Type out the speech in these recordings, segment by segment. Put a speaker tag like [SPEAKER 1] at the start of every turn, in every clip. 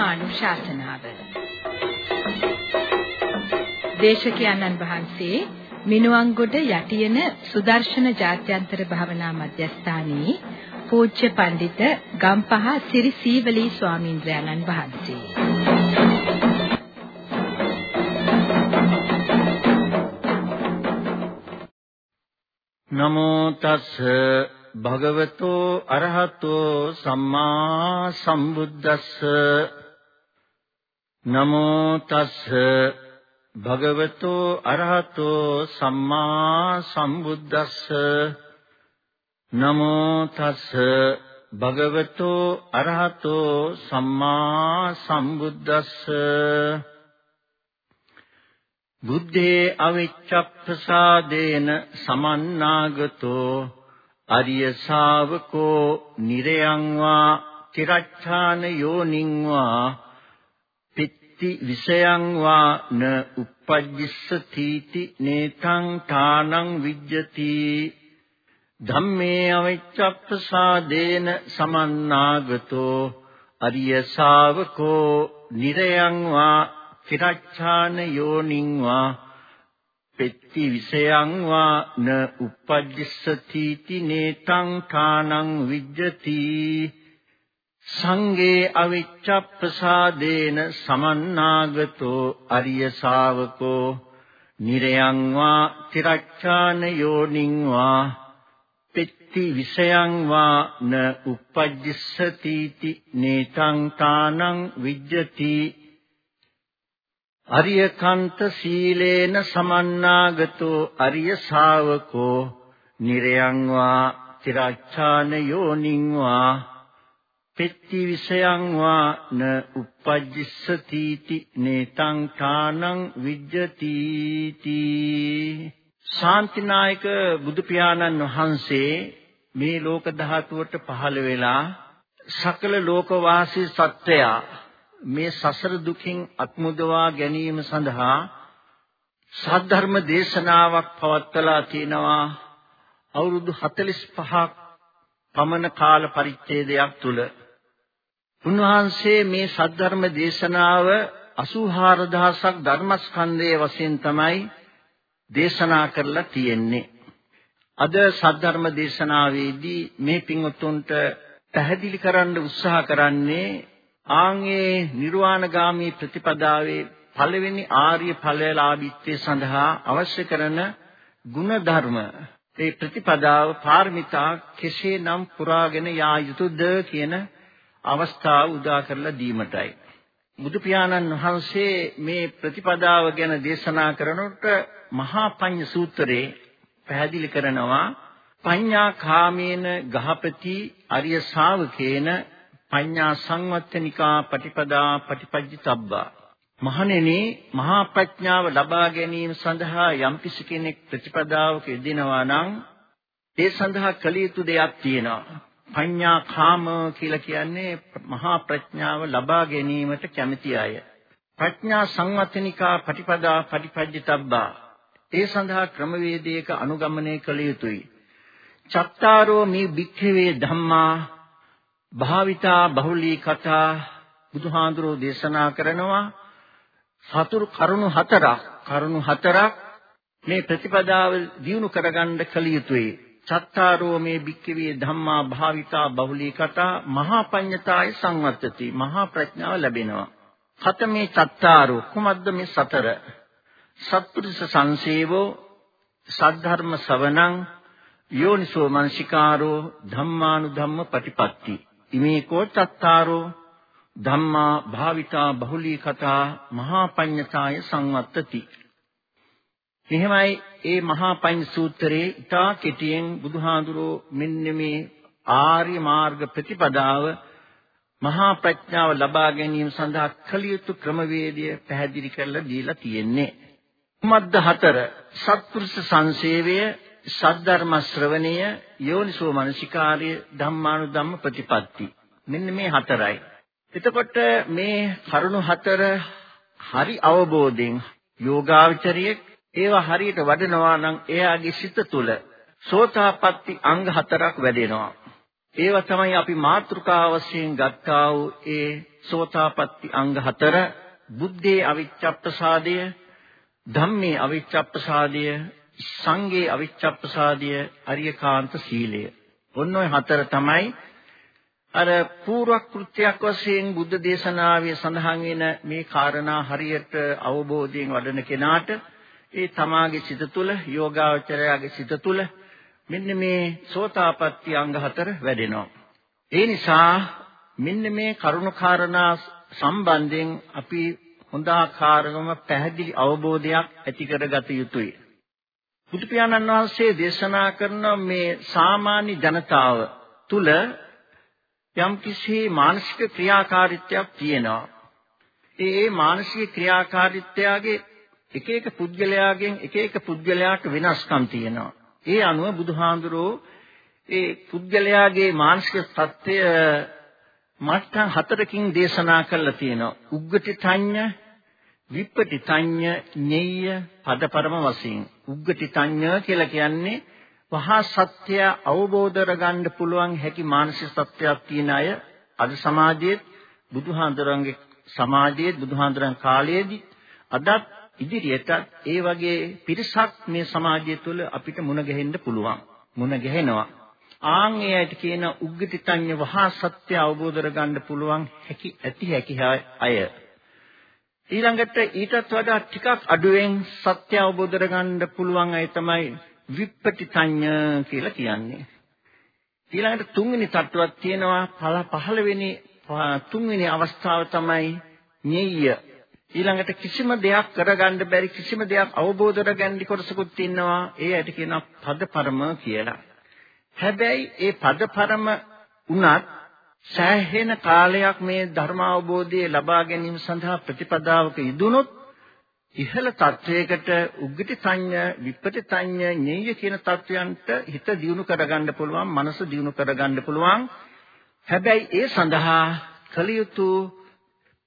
[SPEAKER 1] ධර්මානුශාසනාව දේශකයන්න් වහන්සේ මිනුවන්ගොඩ යටියන සුදර්ශන ජාත්‍යන්තර භාවනා මධ්‍යස්ථානයේ පූජ්‍ය පඬිත ගම්පහ සිරි සීවලී ස්වාමීන්ද්‍රයන්න් වහන්සේ.
[SPEAKER 2] නමෝ තස් භගවතෝ අරහතෝ සම්මා සම්බුද්දස්ස නමෝ තස් භගවතෝ අරහතෝ සම්මා සම්බුද්දස්ස. නමෝ තස් භගවතෝ අරහතෝ සම්මා සම්බුද්දස්ස. බුද්ධේ අවිච්ඡප්පසාදේන සමන්නාගතෝ අරිය ශාවකෝ නිරයං වා තිරච්ඡාන යෝනිං වා පිත්ති විෂයං වා න uppajjissati නේතං ඨානං විජ්ජති ධම්මේ අවිච්ඡප්පසාදේන සමන්නාගතෝ අරිය ශාවකෝ නිරයං වා තිරච්ඡාන යෝනිං වා පෙත්ති විෂයං වා න uppajjissati නේතං ඨානං විජ්ජති සංගේ අවිච්ඡප්පසාදේන සමන්නාගතෝ අරිය ශාවකෝ නිරයං වා තිරච්ඡාන යෝනිං වා පෙත්ති විෂයං වා න uppajjissati නේතං ඨානං විජ්ජති අරියකන්ත සීලේන සමන්නාගතෝ අරිය ශාවකෝ නිරයං වා තිරච්ඡාන යෝනිං වා පෙත්ති විෂයං වා න uppajjissati නේතං ඨානං විජ්ජති ශාන්තිනායක බුදු පියාණන් වහන්සේ මේ ලෝක ධාතුවට පහළ වෙලා සකල ලෝකවාසී සත්වයා මේ සසර දුකින් අත්මුදවා ගැනීම සඳහා සද්ධර්ම දේශනාවක් පවත්වලා තිනවා. අවුරුදු 45ක් පමණ කාල පරිච්ඡේදයක් තුල උන්වහන්සේ මේ සද්ධර්ම දේශනාව 84000ක් ධර්මස්කන්ධයේ වශයෙන් තමයි දේශනා කරලා තියෙන්නේ. අද සද්ධර්ම දේශනාවේදී මේ පින්වතුන්ට පැහැදිලි කරන්න උත්සාහ කරන්නේ ආන්ගේ නිර්වාණගාමී ප්‍රතිපදාවේ පළවෙනි ආර්ය ඵලලාභීත්වයේ සඳහා අවශ්‍ය කරන ගුණ ධර්ම ඒ ප්‍රතිපදාව පාරමිතා කෙසේනම් පුරාගෙන යා යුතුද කියන අවස්ථාව උදා කරලා දීමටයි. බුදු පියාණන් වහන්සේ මේ ප්‍රතිපදාව ගැන දේශනා කරනකොට මහා පඤ්ඤ සූත්‍රයේ පැහැදිලි කරනවා පඤ්ඤා කාමේන ගහපති අරිය ශාවකේන පඤ්ඤා සංවත්තනිකා පටිපදා පටිපජ්ජිතබ්බා. මහණෙනි මහා ප්‍රඥාව ලබා ගැනීම සඳහා යම්කිසි කෙනෙක් ප්‍රතිපදාවක යෙදෙනවා නම් ඒ සඳහා කළ යුතු දෙයක් තියෙනවා. පඤ්ඤා කාම කියලා කියන්නේ මහා ප්‍රඥාව ලබා ගැනීමට කැමැති අය. ප්‍රඥා සංවත්තනිකා පටිපදා පටිපජ්ජිතබ්බා. ඒ සඳහා ක්‍රමවේදයක අනුගමනය කළ යුතුයි. චත්තාරෝ මේ භික්ඛවේ ධම්මා භාවිතා බහුලී කතා බුදුහාඳුරෝ දේශනා කරනවා. සතුරු කරුණු හතරක්. කරුණු හතරක් මේ ප්‍රතිපදාව දියුණු කරගන්න කල යුතුයි. චත්තාරෝ මේ භික්ඛවේ ධම්මා භාවිතා බහුලී කතා මහා පඤ්ඤතාය සංවත්තති. මහා ප්‍රඥාව ලැබෙනවා. ඛතමේ චත්තාරෝ කුමද්ද මේ සතර? සත්පුරුෂ සංසේවෝ සද්ධර්ම ශ්‍රවණං යෝනිසෝ මනසිකාරෝ ධම්මානුධම්ම පටිපatti ඉමේකෝ චත්තාරෝ? ධම්මා භාවිතා බහුලී කතා මහා පඤ්ඤතාය සංවත්තති. මෙහෙමයි ඒ මහා පඤ්ඤ සූත්‍රයේ ඉතා කෙටියෙන් බුදුහාඳුරෝ මෙන්න මේ ආර්ය මාර්ග ප්‍රතිපදාව මහා ප්‍රඥාව ලබා ගැනීම සඳහා කළ යුතු ක්‍රමවේදය පැහැදිලි කරලා දීලා තියෙන්නේ. මද්ද හතර? සත්පුරුෂ සංසේවය සද්ධර්ම ශ්‍රවණය යෝනිසෝ මනසිකාර්ය ධම්මානුධම්ම ප්‍රතිපatti මෙන්න මේ හතරයි. එතකොට මේ කරුණු හතර හරි අවබෝධයෙන් යෝගාචරියෙක් ඒවා හරියට වඩනවා නම් එයාගේ සිත තුළ සෝතාපට්ටි අංග හතරක් වැඩෙනවා. ඒවා තමයි අපි මාතෘකා වශයෙන් ගත්තා වූ ඒ සෝතාපට්ටි අංග හතර. බුද්ධේ අවිච්ඡප්පසාදය ධම්මේ අවිච්ඡප්පසාදය සංඝේ අවිච්ඡප්පසාදය අරියකාන්ත සීලය. ඔන්න ඔය හතර තමයි අර පූර්ව කෘත්‍යයක් වශයෙන් බුද්ධ දේශනාවේ සඳහන් වෙන මේ කාරණා හරියට අවබෝධයෙන් වඩන කෙනාට ඒ තමාගේ සිත තුළ යෝගාවචරයාගේ සිත තුළ මෙන්න මේ සෝතාපට්ටි අංග හතර වැඩෙනවා. ඒ නිසා මෙන්න මේ කරුණු කාරණා සම්බන්ධයෙන් අපි හොඳ ආකාරවම පැහැදිලි අවබෝධයක් ඇති කරගත යුතුයි. බුදු පියාණන් වහන්සේ දේශනා කරන මේ සාමාන්‍ය ජනතාව තුල යම්කිසි මානසික ක්‍රියාකාරීත්වයක් තියෙනවා. ඒ මානසික ක්‍රියාකාරීත්වයේ එක එක පුද්ගලයාගෙන් එක එක පුද්ගලයාට වෙනස්කම් තියෙනවා. ඒ අනුව බුදුහාඳුරෝ ඒ පුද්ගලයාගේ මානසික தත්ත්වය මට්ටම් හතරකින් දේශනා කරලා තියෙනවා. උග්ගටි තඤ්ඤ, විප්පටි තඤ්ඤ, ඤෙය්‍ය, පදපරම වශයෙන්. උග්ගටි තඤ්ඤ කියලා කියන්නේ වහා සත්‍ය අවබෝධ කරගන්න පුළුවන් හැකි මානසික තත්ත්වයක් තියෙන අය අද සමාජයේ බුදුහාඳුරන්ගේ සමාජයේ බුදුහාඳුරන් කාලයේදී අදත් ඉදිරියටත් ඒ වගේ පිරිසක් මේ සමාජය තුළ අපිට මුණ ගැහෙන්න පුළුවන්. මුණ ගැහෙනවා. ආන් එයට කියන උග්ගටිතඤ්ඤ වහා සත්‍ය අවබෝධ කරගන්න පුළුවන් හැකි ඇති හැකි අය. ඊළඟට ඊටත් වඩා ටිකක් අඩුවෙන් සත්‍ය අවබෝධ කරගන්න පුළුවන් අය තමයි විප්පටිතඤ්ඤ කියලා කියන්නේ. ඊළඟට තුන්වෙනි තත්ත්වයක් තියෙනවා පහළවෙනි තුන්වෙනි අවස්ථාව තමයි ඤෙය්‍ය ඊළඟට කිසිම දෙයක් කරගන්න බැරි කිසිම දෙයක් අවබෝධ කරගන්න කොටසකුත් ඉන්නවා ඒ ඇට කියනවා පදපරම කියලා. හැබැයි ඒ පදපරම උනත් සෑහෙන කාලයක් මේ ධර්ම අවබෝධය ලබා ගැනීම සඳහා ප්‍රතිපදාවක යෙදුනොත් ඉහළ තත්වයකට උග්ගටි සංඥ, විප්පටි සංඥ, ඤෙය්‍ය කියන තත්වයන්ට හිත දියුණු කරගන්න පුළුවන්, මනස දියුණු කරගන්න පුළුවන්. හැබැයි ඒ සඳහා කලියුතු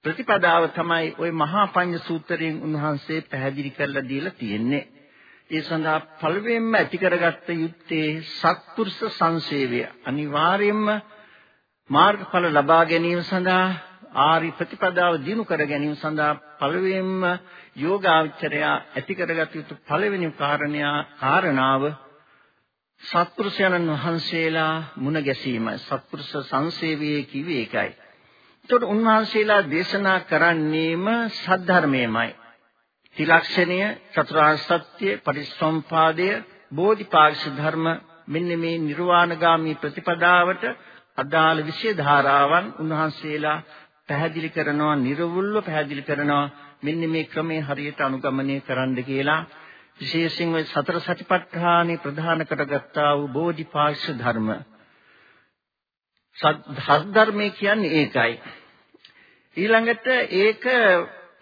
[SPEAKER 2] ප්‍රතිපදාව තමයි ওই මහා පඤ්ඤ සූත්‍රයෙන් උන්වහන්සේ පැහැදිලි කරලා දීලා තියෙන්නේ. ඒ සඳහා පළවෙනිම ඇති කරගත්ත යුත්තේ සත්පුරුෂ සංසේවය. අනිවාර්යයෙන්ම මාර්ගඵල ලබා ගැනීම සඳහා ආරි ප්‍රතිපදාව දිනු කර ගැනීම සඳහා පළවෙනිම යෝගාචරය ඇති කරගත යුතු පළවෙනි කාරණා කාරණාව සත්පුරුෂයන්න් වහන්සේලා මුණ ගැසීමයි. සත්පුරුෂ සංසේවයේ කිව්වේ ඒකයි. එතකොට උන්වහන්සේලා දේශනා කරන්නේම සද්ධර්මයමයි. ත්‍රිලක්ෂණය, චතුරාර්ය සත්‍ය, පරිසම්පාදය, බෝධිපාක්ෂ ධර්ම මෙන්න මේ නිර්වාණගාමී ප්‍රතිපදාවට අදාළ විශේෂ ධාරාවන් උන්වහන්සේලා පැහැදිලි කරනවා, නිර්වුල්ව පැහැදිලි කරනවා. මෙන්න මේ ක්‍රමයේ හරියට අනුගමනය කරන්න කියලා විශේෂයෙන් ওই සතර සතිපට්ඨානෙ ප්‍රධාන කරගත්තා වූ බෝධිපාක්ෂ ධර්ම සද්ධර්මය කියන්නේ ඒකයි. ඊළඟට ඒක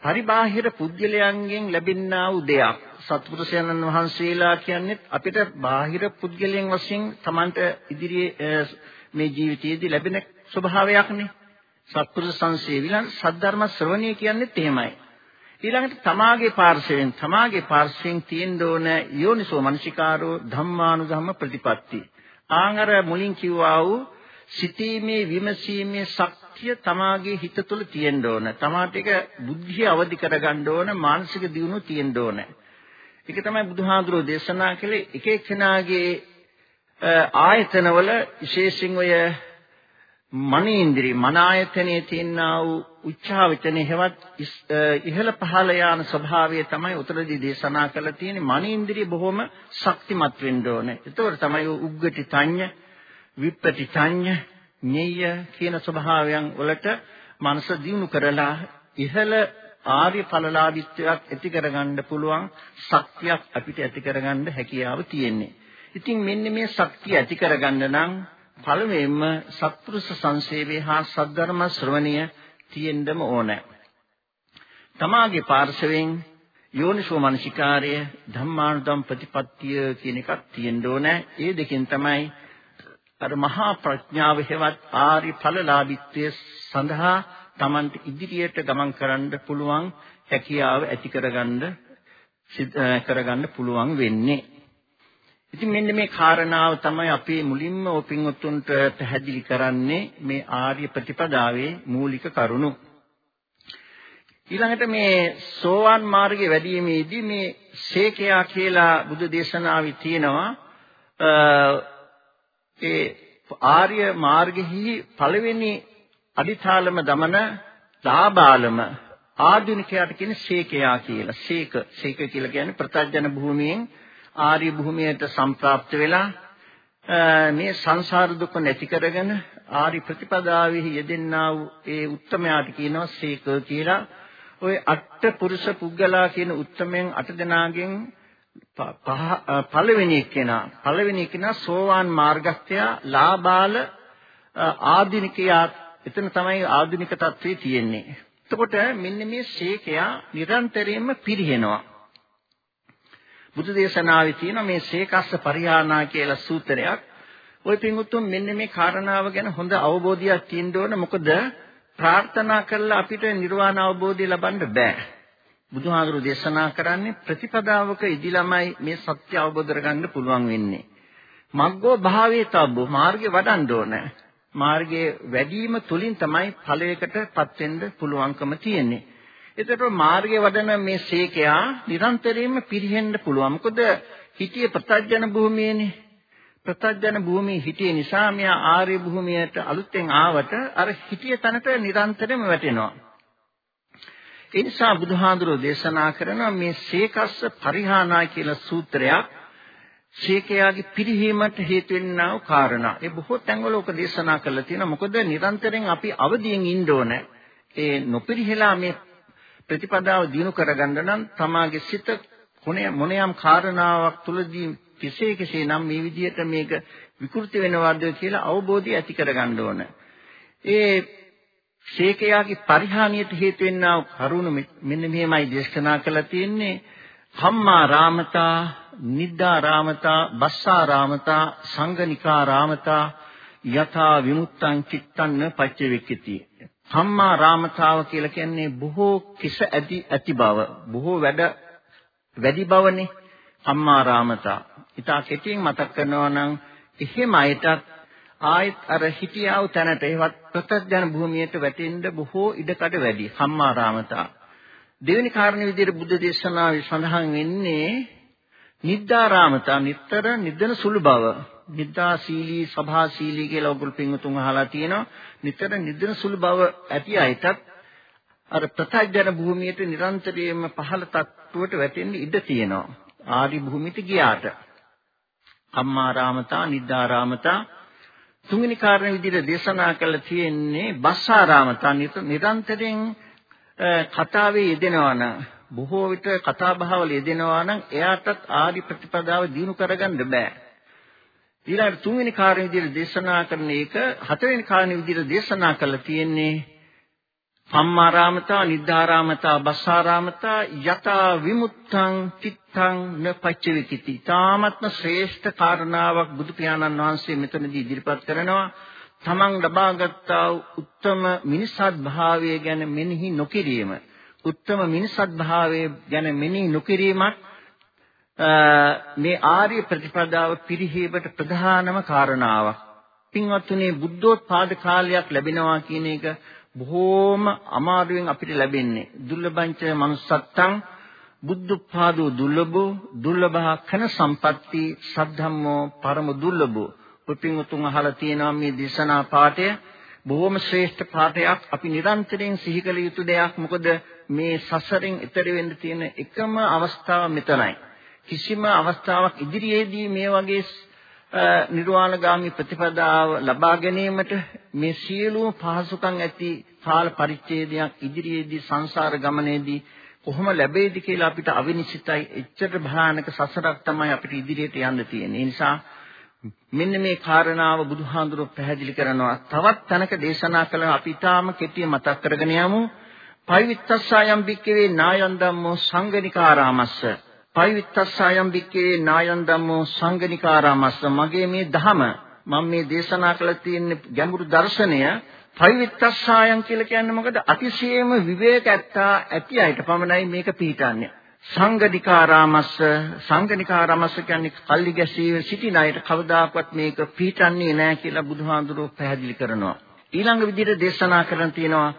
[SPEAKER 2] පරිබාහිර පුද්ගලයන්ගෙන් ලැබෙනා වූ දෙයක්. සත්පුරුෂයන්න් වහන්සේලා කියන්නේ අපිට බාහිර පුද්ගලයන් වශයෙන් Tamanට ඉදිරියේ මේ ජීවිතයේදී ලැබෙන ස්වභාවයක්නේ. සත්පුරුෂ සංසේවිලන් සද්ධර්ම ශ්‍රවණය කියන්නේත් එහෙමයි. ඊළඟට තමාගේ පාර්ශවයෙන් තමාගේ පාර්ශවයෙන් තියෙන්න ඕන යෝනිසෝ මනසිකාරෝ ධම්මානුධම්ම ප්‍රතිපatti. ආංගර මුලින් කිව්වා වූ සිතීමේ විමසීමේ ශක්තිය තමාගේ හිත තුළ තියෙන්න ඕන. තමාට ඒක බුද්ධිය අවදි කරගන්න ඕන, මානසික දියුණුව තියෙන්න ඕන. ඒක තමයි බුදුහාඳුරෝ දේශනා කළේ එක එක්කෙනාගේ ආයතනවල විශේෂයෙන් ඔය මනේන්ද්‍රිය මන ආයතනයේ තියෙනා වූ උච්චාවිතනේ හෙවත් ඉහළ පහළ යාන ස්වභාවය තමයි උතරදී දේශනා කරලා තියෙන්නේ මනේන්ද්‍රිය බොහොම ශක්තිමත් වෙන්න ඕනේ. ඒතකොට තමයි උග්ගටි තඤ්ඤ විප්පටිචඤ්ඤ ඤෙය්‍ය කියන ස්වභාවයන් වලට මනස දියුණු කරලා ඉහළ ආර්ය ඵලලාභීත්වයක් ඇති කරගන්න පුළුවන් ශක්තියක් අපිට ඇති කරගන්න හැකියාව තියෙන්නේ. ඉතින් මෙන්න මේ ශක්තිය ඇති කරගන්න නම් පළමුවෙන්ම සත්පුරුෂ සංසේවය හා සද්ධර්ම ශ්‍රවණය තියෙන්නම ඕනේ. තමාගේ පාර්ශවයෙන් යෝනිසෝ මනසිකාර්ය ධම්මානුදම් ප්‍රතිපත්තිය කියන එකක් තියෙන්න ඕනේ. ඒ දෙකෙන් තමයි අර මහා ප්‍රඥාව හේවත් ආරි ඵලලාභීත්වයේ සඳහා Tamanට ඉදිරියට ගමන් කරන්න පුළුවන් හැකියාව ඇති කරගන්න කරගන්න පුළුවන් වෙන්නේ. ඉතින් මෙන්න මේ කාරණාව තමයි අපි මුලින්ම ඔපින්වතුන්ට පැහැදිලි කරන්නේ මේ ආර්ය ප්‍රතිපදාවේ මූලික කරුණු. ඊළඟට මේ සෝවාන් මාර්ගයේ වැඩිීමේදී මේ ශේකයා කියලා බුදු දේශනාවේ තියෙනවා ඒ ආර්ය මාර්ගෙහි පළවෙනි අදිතාලම දමන ලාබාලම ආධුනිකයාට කියන ශේකයා කියලා. ශේක ශේක කියලා කියන්නේ ප්‍රත්‍යජන භූමියෙන් ආර්ය භූමියට සම්ප්‍රාප්ත වෙලා මේ සංසාර දුක නැති කරගෙන ආරි ප්‍රතිපදාවෙහි යෙදෙන්නා වූ ඒ උත්තමයාට කියනවා සීක කියලා. ওই අට පුරුෂ පුද්ගලා කියන උත්තමයන් අට දෙනාගෙන් පළවෙනි එක්කෙනා පළවෙනි එක්කෙනා සෝවාන් මාර්ගස්ත්‍ය ලාබාල ආධුනිකයා එතන තමයි ආධුනික තත්ත්වේ තියෙන්නේ. එතකොට මෙන්න මේ ශේකයා නිරන්තරයෙන්ම පිරිහෙනවා. බුදු දේශනාවේ තියෙන මේ ශේකස්ස පරිහානා කියලා සූත්‍රයක්. ওই පින්වුතුන් මෙන්න මේ කාරණාව ගැන හොඳ අවබෝධයක් තියෙන්න ඕන. මොකද ප්‍රාර්ථනා කළා අපිට නිර්වාණ අවබෝධය ලබන්න බෑ. බුදුහාඳුරු දේශනා කරන්නේ ප්‍රතිපදාවක ඉදිලමයි මේ සත්‍ය අවබෝධ කරගන්න පුළුවන් වෙන්නේ. මග්ගෝ භාවේ තබ්බෝ මාර්ගේ වඩන්න ඕන. මාර්ගයේ වැඩිම තුලින් තමයි ඵලයකටපත් වෙන්න පුළුවන්කම තියෙන්නේ. එතකොට මාර්ගයේ වඩන මේ සීකයා නිරන්තරයෙන්ම පිරිහෙන්න පුළුවන්. මොකද හිතියේ ප්‍රත්‍යජන භූමියේනේ. ප්‍රත්‍යජන භූමියේ හිතියේ නිසා මෙයා ආර්ය භූමියට අලුතෙන් ආවට අර හිතියේ තැනට නිරන්තරයෙන්ම වැටෙනවා. ඒ නිසා බුදුහාඳුරෝ දේශනා කරන මේ සීකස්ස පරිහානා කියලා සූත්‍රයක් ශේකයාගේ පිරිහීමට හේතු වෙන්නා වූ කාරණා. ඒ බොහෝ තැන්වල ඔක දේශනා කරලා තියෙනවා. මොකද නිරන්තරයෙන් අපි අවදියෙන් ඉන්න ඕන. ඒ නොපිරිහෙලා මේ ප්‍රතිපදාව දිනු කරගන්න නම් තමාගේ සිත මොනියම් කාරණාවක් තුලදී කෙසේ කෙසේ නම් මේ විදිහට මේක විකෘති වෙනවද කියලා අවබෝධය ඇති කරගන්න ඕන. ඒ ශේකයාගේ පරිහානියට හේතු වෙන්නා වූ කරුණ මෙන්න මෙහෙමයි දේශනා කරලා තියෙන්නේ. කම්මා රාමතා, නිද්දා රාමතා, බස්සා රාමතා, සංගනිකා රාමතා යථා විමුක්තං චිත්තං පච්චවෙක්කති. කම්මා රාමතාව කියලා කියන්නේ බොහෝ කිස ඇති ඇති බව, බොහෝ වැඩ වැඩි බවනේ කම්මා රාමතා. ඊට කෙටියෙන් මතක් කරනවා නම් එහෙම අයටත් ආයත් අර හිටියා වූ තැනට ඒවත් ප්‍රත්‍යඥ භූමියට වැටෙන්න බොහෝ ඉඩකඩ වැඩි කම්මා රාමතා. දෙවෙනි කාරණේ විදිහට බුද්ධ දේශනාවේ සඳහන් වෙන්නේ නිද්දාරාමතා නිතර නිදන සුළු බව. නිද්දාශීලී සභාශීලී කියලා ඔගොල්ලෝ පින්වතුන් අහලා තියෙනවා. නිතර නිදන සුළු බව ඇති අයටත් අර ප්‍රත්‍යඥ භූමියට නිරන්තරයෙන්ම පහළ තත්ත්වයට වැටෙන්න ඉඩ තියෙනවා. ආදි භූමියට ගියාට. අම්මාරාමතා නිද්දාරාමතා තුන්වෙනි කාරණේ විදිහට දේශනා කළා තියෙන්නේ බස්සාරාමතා නිරන්තරයෙන් කතාවේ යෙදෙනවා නම් බොහෝ විට කතා බහවල යෙදෙනවා නම් එයාටත් ආදි ප්‍රතිපදාව දිනු කරගන්න බෑ. ඊළඟට තුන්වෙනි කාරණේ විදිහට දේශනා කරන එක හතරවෙනි කාරණේ විදිහට දේශනා කළා තියෙන්නේ සම්මාරාමතා නිද්ධාරාමතා බස්සාරාමතා යතා විමුක්තං තිත්තං න පච්චවිකිති. තාමත්ම ශ්‍රේෂ්ඨ කාරණාවක් බුදු පියාණන් වහන්සේ මෙතනදී ඉදිරිපත් කරනවා. තමන් ලබාගත්තා උත්තම මිනිසත් භාවය ගැන මෙනෙහි නොකිරීම උත්තම මිනිසත් භාවය ගැන මෙනෙහි නොකිරීමත් මේ ආර්ය ප්‍රතිපදාව පිරිහීමට ප්‍රධානම කාරණාවක්. පින්වත්තුනි බුද්ධෝත්පාද කාලයක් ලැබෙනවා කියන එක බොහෝම අමාරුවෙන් අපිට ලැබෙන්නේ. දුර්ලභංච manussත්තං බුද්ධෝත්පාදෝ දුර්ලභෝ දුර්ලභහ කන සම්පatti සද්ධම්මෝ පරම දුර්ලභෝ. පින්වතුන් අහලා තියෙනවා මේ දේශනා පාඩය බොහොම ශ්‍රේෂ්ඨ පාඩයක් අපි නිරන්තරයෙන් සිහි කළ යුතු දෙයක්. මොකද මේ සසරෙන් එතර වෙන්න තියෙන එකම අවස්ථාව මෙතනයි. කිසිම අවස්ථාවක් ඉදිරියේදී මේ වගේ නිර්වාණගාමී ප්‍රතිපදාව ලබා ගැනීමට මේ සියලුම පහසුකම් ඇති කාල පරිච්ඡේදයක් ඉදිරියේදී සංසාර ගමනේදී කොහොම ලැබෙයිද කියලා අපිට අවිනිශ්චිතයි එච්චර භයානක සසරක් තමයි අපිට ඉදිරියට යන්න තියෙන්නේ. ඒ නිසා මෙන්න මේ කාරණාව බුදුහාඳුරෝ පැහැදිලි කරනවා. තවත් තැනක දේශනා කළ අපි ඊටාම කෙටි මතක් කරගෙන යමු. පවිත්තස්සායම් භික්කවේ නායන් ධම්මෝ සංගනිකාරාමස්ස. පවිත්තස්සායම් භික්කවේ නායන් ධම්මෝ සංගනිකාරාමස්ස. මගේ මේ ධම මම මේ දේශනා කළ තියෙන ගැඹුරු දර්ශනය පවිත්තස්සායම් කියලා කියන්නේ මොකද? අතිශයම විවේක ඇත්තා ඇති අයට පමණයි මේක පිළිටන්නේ. සංගනිකාරාමස්ස සංගනිකාරාමස්ස කියන්නේ කල්ලි ගැසී සිටින අයට කවදාකවත් මේක පිටින්නේ නැහැ කියලා බුදුහාඳුරෝ පැහැදිලි කරනවා. ඊළඟ විදිහට දේශනා කරන තියෙනවා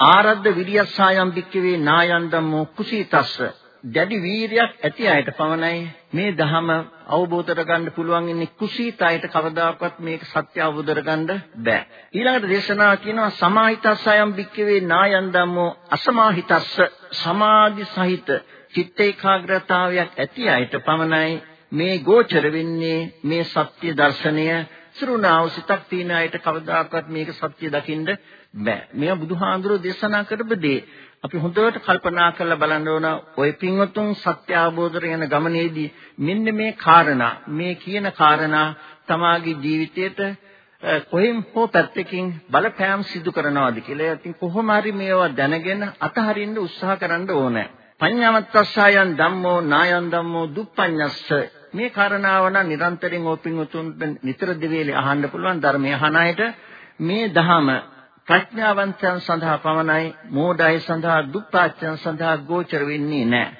[SPEAKER 2] ආරද්ධ විරියස්සායම් භික්කවේ නායන් ධම්මෝ කුසීතස්ස දැඩි වීරියක් ඇති අයට පමණයි මේ ධහම අවබෝධ කරගන්න පුළුවන් ඉන්නේ කුසීතයට කවදාකවත් මේක සත්‍ය අවබෝධ කරගන්න බෑ ඊළඟට දේශනාව කියනවා සමාහිතස්සයම් භික්කවේ නායන් ධම්මෝ අසමාහිතස්ස සමාධි සහිත චිත්ත ඒකාග්‍රතාවයක් ඇති අයට පමණයි මේ ගෝචර වෙන්නේ මේ සත්‍ය දර්ශනය සිරුණාව සිතක් තියෙන අයට කවදාකවත් මේක සත්‍ය දකින්න බෑ. මේවා බුදුහාඳුරෝ දේශනා කරපු දේ. අපි හොඳට කල්පනා කරලා බලන්න ඕන ওই පින්වතුන් සත්‍ය අවබෝධ යන ගමනේදී මෙන්න මේ කාරණා මේ කියන කාරණා තමාගේ ජීවිතයට කොහෙන් හෝ පැත්තකින් බලපෑම් සිදු කරනවාද කියලා. ඉතින් කොහොම හරි මේවා දැනගෙන අතහරින්න උත්සාහ කරන්න ඕනේ. පඤ්ඤාමත්තස්සයන් ධම්මෝ නායන් ධම්මෝ දුප්පඤ්ඤස්ස මේ කාරණාව නම් නිරන්තරයෙන් ඕපින් උතුන්ට නිතර දෙවිලේ අහන්න පුළුවන් ධර්මයේ අහන අයට මේ ධහම ප්‍රඥාවන්තයන් සඳහා පමණයි මෝඩය සඳහා දුප්පාච්චයන් සඳහා ගෝචර වෙන්නේ නැහැ.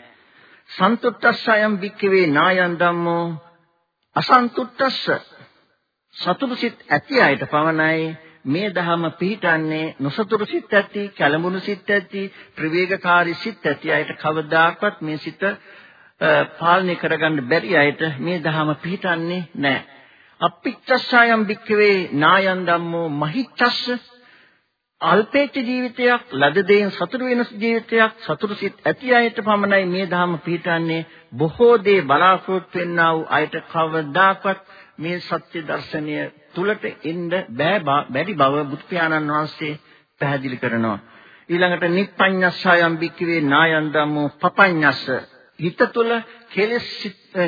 [SPEAKER 2] සන්තුට්ඨස්සයම් වික්කවේ නායන් ධම්මෝ අසන්තුට්ඨස්ස සතුටු සිත් ඇති අයට පමණයි මේ ධහම පිහිටන්නේ නොසතුටු සිත් ඇති, කලමුණු සිත් ඇති, ප්‍රවේගකාරී සිත් ඇති අයට කවදාකවත් මේ සිත පාලනය කරගන්න බැරි අයට මේ ධහම පිහිටන්නේ නැහැ. අපිච්චස්සයම් වික්කවේ නායන් ධම්මෝ මහිච්ඡස්ස අල්පේච්ඡ ජීවිතයක් ලද දෙයින් සතුටු වෙන ජීවිතයක් සතුටු සිත් ඇති අයට පමණයි මේ ධර්ම පිළිටන්නේ බොහෝ දේ බලාපොරොත්තු වෙන්නා වූ අයට කවදාකවත් මේ සත්‍ය දර්ශනය තුලට එන්න බෑ බැරි බව බුදු පියාණන් වහන්සේ පැහැදිලි කරනවා. ඊළඟට නිප්පඤ්ඤස්සයම් බික්කවේ නායන් ධම්මෝ පපඤ්ඤස්ස. හිත තුල කෙලස්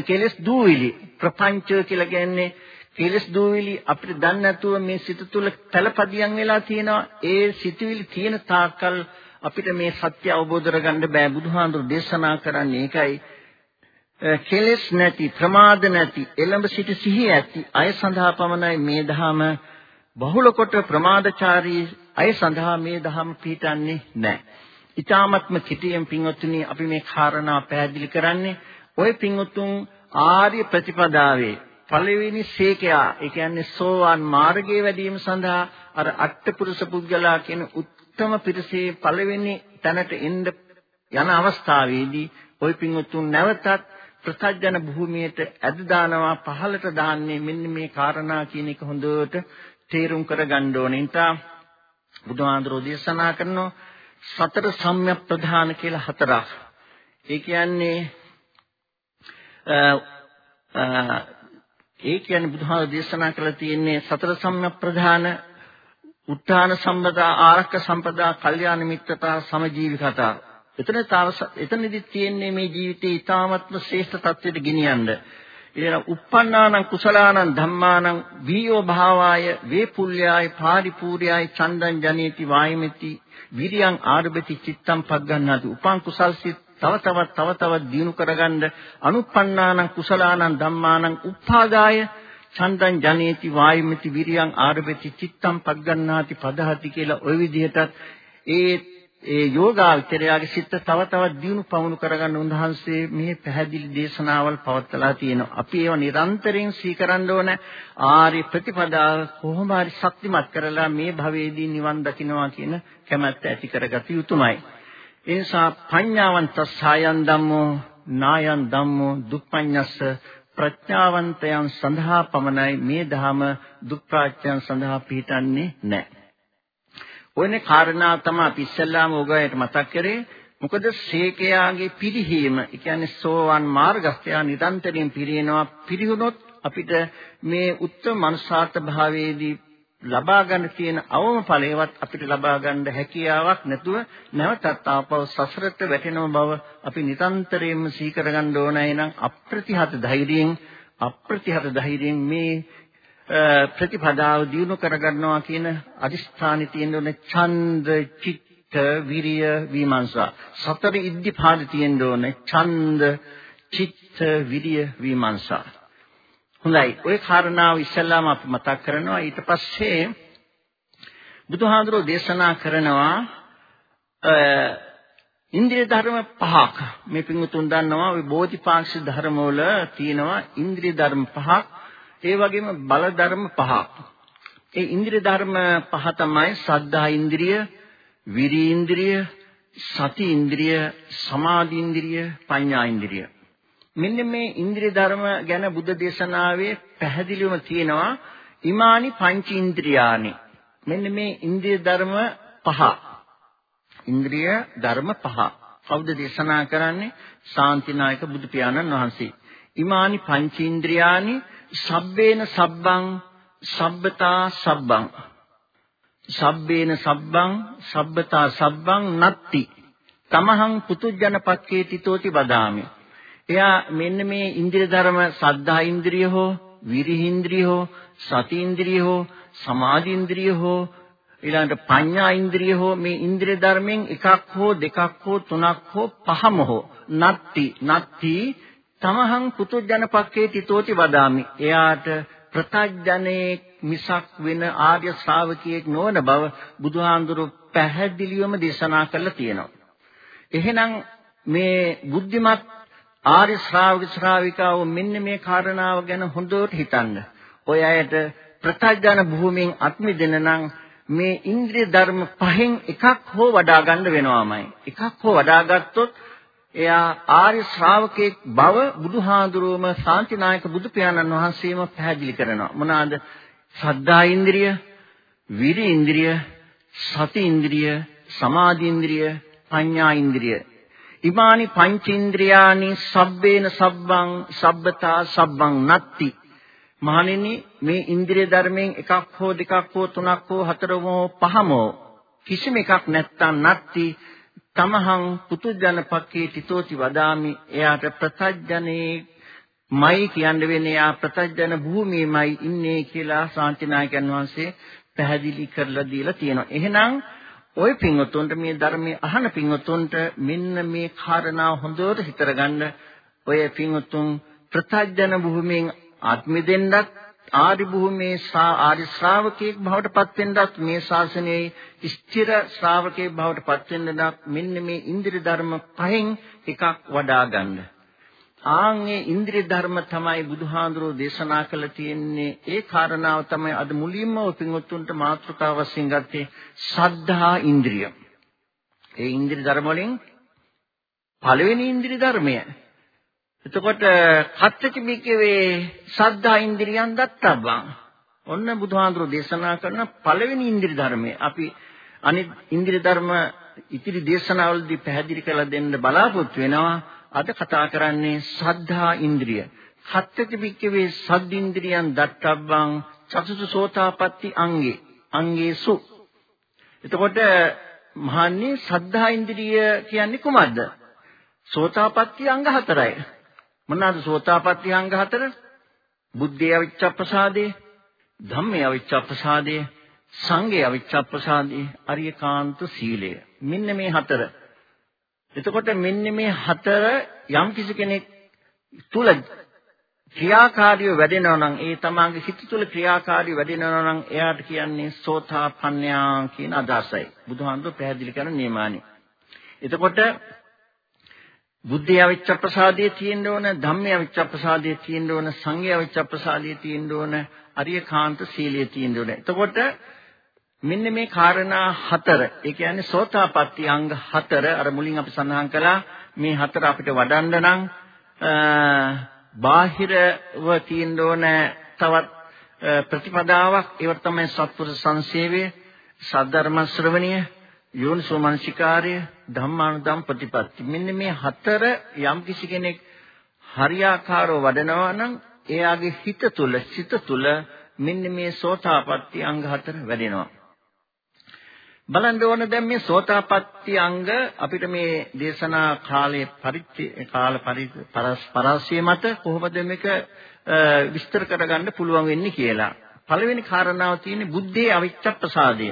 [SPEAKER 2] කෙලස් දූවිලි. ප්‍රපංච කියලා කියන්නේ කිරිස් දූවිලි අපිට දන්නේ නැතුව මේ සිත තුළ පළපදියම් වෙලා තියෙනවා. ඒ සිතුවිලි තියෙන තාක්කල් අපිට මේ සත්‍ය අවබෝධ කරගන්න බෑ. බුදුහාඳුර දේශනා කරන්නේ ඒකයි. කෙලෙස් නැති, ප්‍රමාද නැති, එළඹ සිට සිහි ඇති අය සඳහා පමණයි මේ ධහම බහුල කොට ප්‍රමාදචාරී අය සඳහා මේ ධහම පිටන්නේ නැහැ. ඊ타මත්ම කිටියෙන් පින්වත්නි අපි මේ කාරණා පැහැදිලි කරන්නේ ওই පින්වත්තුන් ආර්ය ප්‍රතිපදාවේ පළවෙනි ශේකයා ඒ කියන්නේ සෝවාන් මාර්ගයේ වැඩිම සඳහා අර අට්ඨපුරුෂ පුද්ගලා කියන උත්තම පිරිසේ පළවෙනි තැනට එන්න යන අවස්ථාවේදී ওই පින්වතුන් නැවතත් ප්‍රත්‍යජන භූමියට ඇද දානවා පහලට දාන්නේ මෙන්න මේ කාරණා කියන එක හොඳට තේරුම් කරගන්න ඕනේ. ඉතින් බුදුහාඳුරෝ දේශනා කරනවා සතර සම්‍යක් ප්‍රධාන කියලා හතරක්. ඒ කියන්නේ ඒ කියන්නේ බුදුහාම දේශනා කරලා තියෙන්නේ සතර සම්‍යක් ප්‍රධාන උත්තාන සම්පදා ආරක්ක සම්පදා කල්යාණ මිත්‍රතා සමජීවිකතා. එතන තාව එතනදි තියෙන්නේ මේ ජීවිතේ ඊ타මත්ම ශ්‍රේෂ්ඨ තත්වයට ගෙනියන්න. ඊළඟ uppannānaṁ කුසලානං ධම්මානං වීයෝ භාවාය වේපුල්යාය පාරිපූර්යාය චන්දං ජනේති වායමෙති විරියං ආරබති චිත්තං පග්ගන්නාති උපං කුසල් සිත් තව තවත් තව තවත් දිනු කරගන්න අනුප්පන්නානං කුසලානං ධම්මානං උප්පාදාය චන්දං ජනේති වායමති විරියං ආරබති චිත්තං පග්ගන්නාති පදහති කියලා ওই විදිහටත් ඒ ඒ යෝගාචරයාගේ සිත තව තවත් දියුණු පවුණු කරගන්න උන්වහන්සේ මේ පැහැදිලි දේශනාවල් පවත්ලා තියෙනවා. අපි ඒවා නිරන්තරයෙන් සීකරන්න ඕන ආර්ය ප්‍රතිපදාව කොහොම හරි ශක්තිමත් කරලා මේ භවයේදී නිවන් දකින්නවා කියන කැමැත්ත ඇති කරගත යුතුමයි. ඒ නිසා පඤ්ඤාවන්ත සායන් ධම්මෝ නායන් ධම්මෝ දුප්පඤ්ඤස්ස ප්‍රඥාවන්තයන් සඳහා පමණයි මේ ධහම දුප්ප්‍රාඥයන් සඳහා පිහිටන්නේ නැහැ. ඔයනේ කාරණා තමයි අපි ඉස්සල්ලාම ඔයගොල්ලන්ට මතක් කරේ. මොකද ශේකයාගේ පිරිහීම, ඒ කියන්නේ සෝවන් මාර්ගස්ත්‍යා නිරන්තරයෙන් පිරිනනවා. පිරිහුනොත් අපිට මේ උත්තර මනුෂ්‍යාර්ථ භාවයේදී ලබා ගන්න තියෙන අවම ඵලයවත් අපිට ලබා ගන්න හැකියාවක් නැතුව නැවතත් ආපහු සසරට වැටෙනව බව අපි නිතරම සීකර ගන්න ඕනයි නම් අප්‍රතිහත ධෛර්යයෙන් අප්‍රතිහත ධෛර්යයෙන් මේ ප්‍රතිපදාව දිනු කරගන්නවා කියන අදිස්ථානෙ තියෙන ඕනේ ඡන්ද චිත්ත විරිය විමර්ශා සතර ඉද්ධිපාද තියෙන්න ඕනේ ඡන්ද චිත්ත විරිය විමර්ශා හොඳයි. ওই කාරණාව ඉස්සෙල්ලාම අපි මතක් කරනවා. ඊට පස්සේ බුදුහාඳුරෝ දේශනා කරනවා ඉන්ද්‍රිය ධර්ම පහක් මේ පින්වතුන් දන්නවා ওই බෝධිපාක්ෂි ධර්ම වල තියෙනවා ඉන්ද්‍රිය ධර්ම පහක් ඒ වගේම බල ධර්ම පහක් ඒ ඉන්ද්‍රිය ධර්ම පහ තමයි සද්ධා ඉන්ද්‍රිය විරි ඉන්ද්‍රිය සති ඉන්ද්‍රිය සමාධි ඉන්ද්‍රිය පඤ්ඤා ඉන්ද්‍රිය මෙන්න මේ ඉන්ද්‍රිය ධර්ම ගැන බුද්ධ දේශනාවේ පැහැදිලිවම තියෙනවා ඉමානි පංච ඉන්ද්‍රියානි. මෙන්න මේ ඉන්ද්‍රිය ධර්ම පහ. ඉන්ද්‍රිය ධර්ම පහ. කවුද දේශනා කරන්නේ? ශාන්තිනායක බුදු පියාණන් වහන්සේ. ඉමානි පංචේන්ද්‍රයානි සබ්බේන සබ්බං සබ්බතා සබ්බං. සබ්බේන සබ්බං සබ්බතා සබ්බං නත්ති. තමහං පුතුජන පක්කේ තිතෝති වදාමි. එයා මෙන්න මේ ඉන්ද්‍රිය ධර්ම සද්ධා ඉන්ද්‍රිය හෝ විරිහ ඉන්ද්‍රිය හෝ සති ඉන්ද්‍රිය හෝ සමාධි ඉන්ද්‍රිය හෝ ඊළඟට පඤ්ඤා ඉන්ද්‍රිය හෝ මේ ඉන්ද්‍රිය ධර්මෙන් එකක් හෝ දෙකක් හෝ තුනක් හෝ පහම හෝ නත්ති නත්ති තමහං පුතුජනපක්කේ තිතෝති වදාමි. එයාට ප්‍රත්‍යඥේ මිසක් වෙන ආර්ය ශ්‍රාවකියෙක් නොවන බව බුදුහාඳුරු පැහැදිලිවම දේශනා කළා තියෙනවා. එහෙනම් මේ බුද්ධිමත් ආර්ය ශ්‍රාවක ශ්‍රාවිකාව මෙන්න මේ කාරණාව ගැන හොඳට හිතන්න. ඔය අයට ප්‍රත්‍යඥ භූමියෙන් අත්මිදෙන නම් මේ ඉන්ද්‍රිය ධර්ම පහෙන් එකක් හෝ වඩා ගන්න වෙනවාමයි. එකක් හෝ වඩා ගත්තොත් එයා ආර්ය ශ්‍රාවකෙක් බව බුදුහාඳුරුවම ශාන්තිනායක බුදු පියාණන් වහන්සේම පැහැදිලි කරනවා. මොනවාද? සද්ධා ඉන්ද්‍රිය, විරි ඉන්ද්‍රිය, සති ඉන්ද්‍රිය, සමාධි ඉන්ද්‍රිය, පඤ්ඤා ඉන්ද්‍රිය. ඉමානි පංචේන්ද්‍රයානි සබ්බේන සබ්බං සබ්බතා සබ්බං නත්ති. මහණෙනි මේ ඉන්ද්‍රිය ධර්මයෙන් එකක් හෝ දෙකක් හෝ තුනක් හෝ හතරම හෝ පහම කිසිම එකක් නැත්තම් නැත්ති. තමහං පුතුජන පක්කේ තිතෝති වදාමි. එයාට ප්‍රතජ්ජනේ මයි කියන්න වෙන්නේ. යා ප්‍රතජ්ජන භූමියේමයි ඉන්නේ කියලා ශාන්තිනායකයන් වහන්සේ පැහැදිලි කරලා දීලා තියෙනවා. එහෙනම් ওই පින්වතුන්ට මේ ධර්මයේ අහන පින්වතුන්ට මෙන්න මේ කාරණා හොඳට හිතර ගන්න ඔය පින්වතුන් ප්‍රතජ්ජන භූමියෙන් ආත්මෙ දෙන්නත් ආදි භූමියේ ආදි ශ්‍රාවකයෙක් බවට පත් වෙන්නත් මේ ශාසනයේ ස්ථිර ශ්‍රාවකයෙක් බවට පත් වෙන්නත් මෙන්න මේ ඉන්ද්‍රිය ධර්ම පහෙන් එකක් වඩා ගන්න. ආන්ගේ ඉන්ද්‍රිය ධර්ම තමයි බුදුහාඳුරෝ දේශනා කළ තියෙන්නේ ඒ කාරණාව තමයි අද මුලින්ම ඔපින්වත්තුන්ට මාතෘකාව වශයෙන් ගත්තේ සද්ධා ඉන්ද්‍රිය. ඒ ඉන්ද්‍රිය ධර්ම වලින් පළවෙනි ඉන්ද්‍රිය ධර්මය එතකොට කච්චති බිකවේ සද්ධා ඉන්ද්‍රියන් දත්තබ්බං. ඔන්න බුදුහාඳුරෝ දේශනා කරන පළවෙනි ඉන්ද්‍රිය ධර්මය. අපි අනිත් ඉන්ද්‍රිය ධර්ම ඉතිරි දේශනාවලදී පැහැදිලි කරලා දෙන්න බලාපොරොත්තු වෙනවා. අද කතා කරන්නේ සද්ධා ඉන්ද්‍රිය. කච්චති බිකවේ සද්දින්ද්‍රියන් දත්තබ්බං චතුසු සෝතාපට්ටි අංගේ. අංගේසු. එතකොට මහන්නේ සද්ධා ඉන්ද්‍රිය කියන්නේ කුමක්ද? සෝතාපට්ටි අංග හතරයි. මොනවාද සෝතාපට්ටි අංග හතර? බුද්ධේ අවිච්ඡප්පසාදේ, ධම්මේ අවිච්ඡප්පසාදේ, සංඝේ අවිච්ඡප්පසාදේ, අරියකාන්ත සීලය. මෙන්න මේ හතර. එතකොට මෙන්න මේ හතර යම් කිසි කෙනෙක් තුල ක්‍රියාකාරීව වැඩෙනවා නම් ඒ තමන්ගේ හිත තුළ ක්‍රියාකාරීව වැඩෙනවා නම් එයාට කියන්නේ සෝතාපන්නයා කියන අදහසයි. බුදුහාමුදුරුවෝ පැහැදිලි කරන නියමානි. එතකොට බුද්ධය අවිච්ඡ ප්‍රසාදයේ තියෙන්න ඕන ධම්මය අවිච්ඡ ප්‍රසාදයේ තියෙන්න ඕන සංඝය අවිච්ඡ ප්‍රසාදයේ තියෙන්න ඕන අරියකාන්ත සීලයේ තියෙන්න ඕන. එතකොට මෙන්න මේ කාරණා හතර ඒ කියන්නේ සෝතාපට්ටි අංග හතර අර මුලින් අපි සඳහන් කළා මේ හතර අපිට වඩන්න නම් බාහිරව තියෙන්න ඕන තවත් ප්‍රතිපදාවක්. ඒවට තමයි සත්පුරුෂ සංසේවය සද්ධර්ම ශ්‍රවණය යෝනිසෝ මනසිකාර්ය ධම්මානුධම් ප්‍රතිපatti මෙන්න මේ හතර යම් කිසි කෙනෙක් හරියාකාරව වඩනවා නම් එයාගේ හිත තුල සිත තුල මෙන්න මේ සෝතාපට්ටි අංග හතර වැඩෙනවා. බලන්න ඕන දැන් මේ සෝතාපට්ටි අංග අපිට මේ දේශනා කාලයේ පරිත්‍ය කාල පරාසය මත කොහොමද මේක විස්තර කරගන්න පුළුවන් වෙන්නේ කියලා පළවෙනි කාරණාව තියෙන්නේ බුද්ධේ අවිච්ඡ ප්‍රසාදය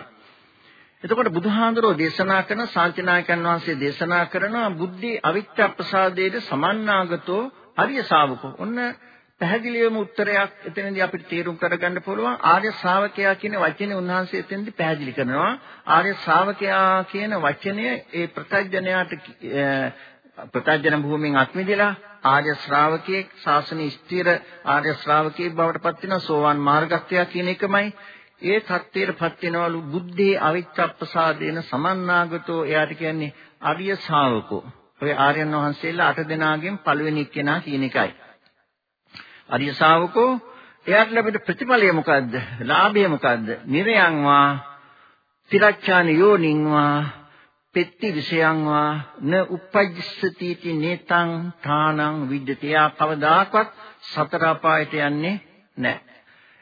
[SPEAKER 2] එතකොට බුදුහාඳුරෝ දේශනා කරන ශාන්තිනායකයන් වහන්සේ දේශනා කරනවා බුද්ධි අවිච්ඡ ප්‍රසාදයේ සමන්නාගතෝ අරිය ශාවකෝ. ඔන්න පැහැදිලිවම උත්තරයක් එතනදී අපිට තේරුම් කරගන්න පුළුවන්. ආර්ය ශ්‍රාවකයා කියන වචනේ උන්වහන්සේ එතනදී පැහැදිලි කරනවා. ආර්ය ශ්‍රාවකයා කියන වචනය ඒ ප්‍රත්‍යඥයාට ප්‍රත්‍යඥ භූමියෙන් අත්මිදලා ආර්ය ශ්‍රාවකයෙක් ශාසනීය ස්ථිර ආර්ය ශ්‍රාවකයෙක් බවට පත් වෙනවා. සෝවාන් මාර්ගස්ත්‍යා කියන එකමයි. ඒ தත්ත්වයටපත් වෙනවලු බුද්ධේ අවිච්ඡප්පසාදේන සමන්නාගතෝ. එයාට කියන්නේ ආර්ය ශ්‍රාවකෝ. ඔය ආර්යයන් වහන්සේලා අට දෙනාගෙන් පළවෙනි කෙනා කියන එකයි. අරිය ශාවකෝ එයාට ලැබෙන ප්‍රතිඵලය මොකද්ද? ලාභය මොකද්ද? නිරයන්වා තිරච්ඡාන යෝනින්වා පෙත්ති විෂයන්වා න උපජ්ජසති ති නේතං ථානං විද්‍යතියා කවදාකවත් සතර අපායට යන්නේ නැහැ.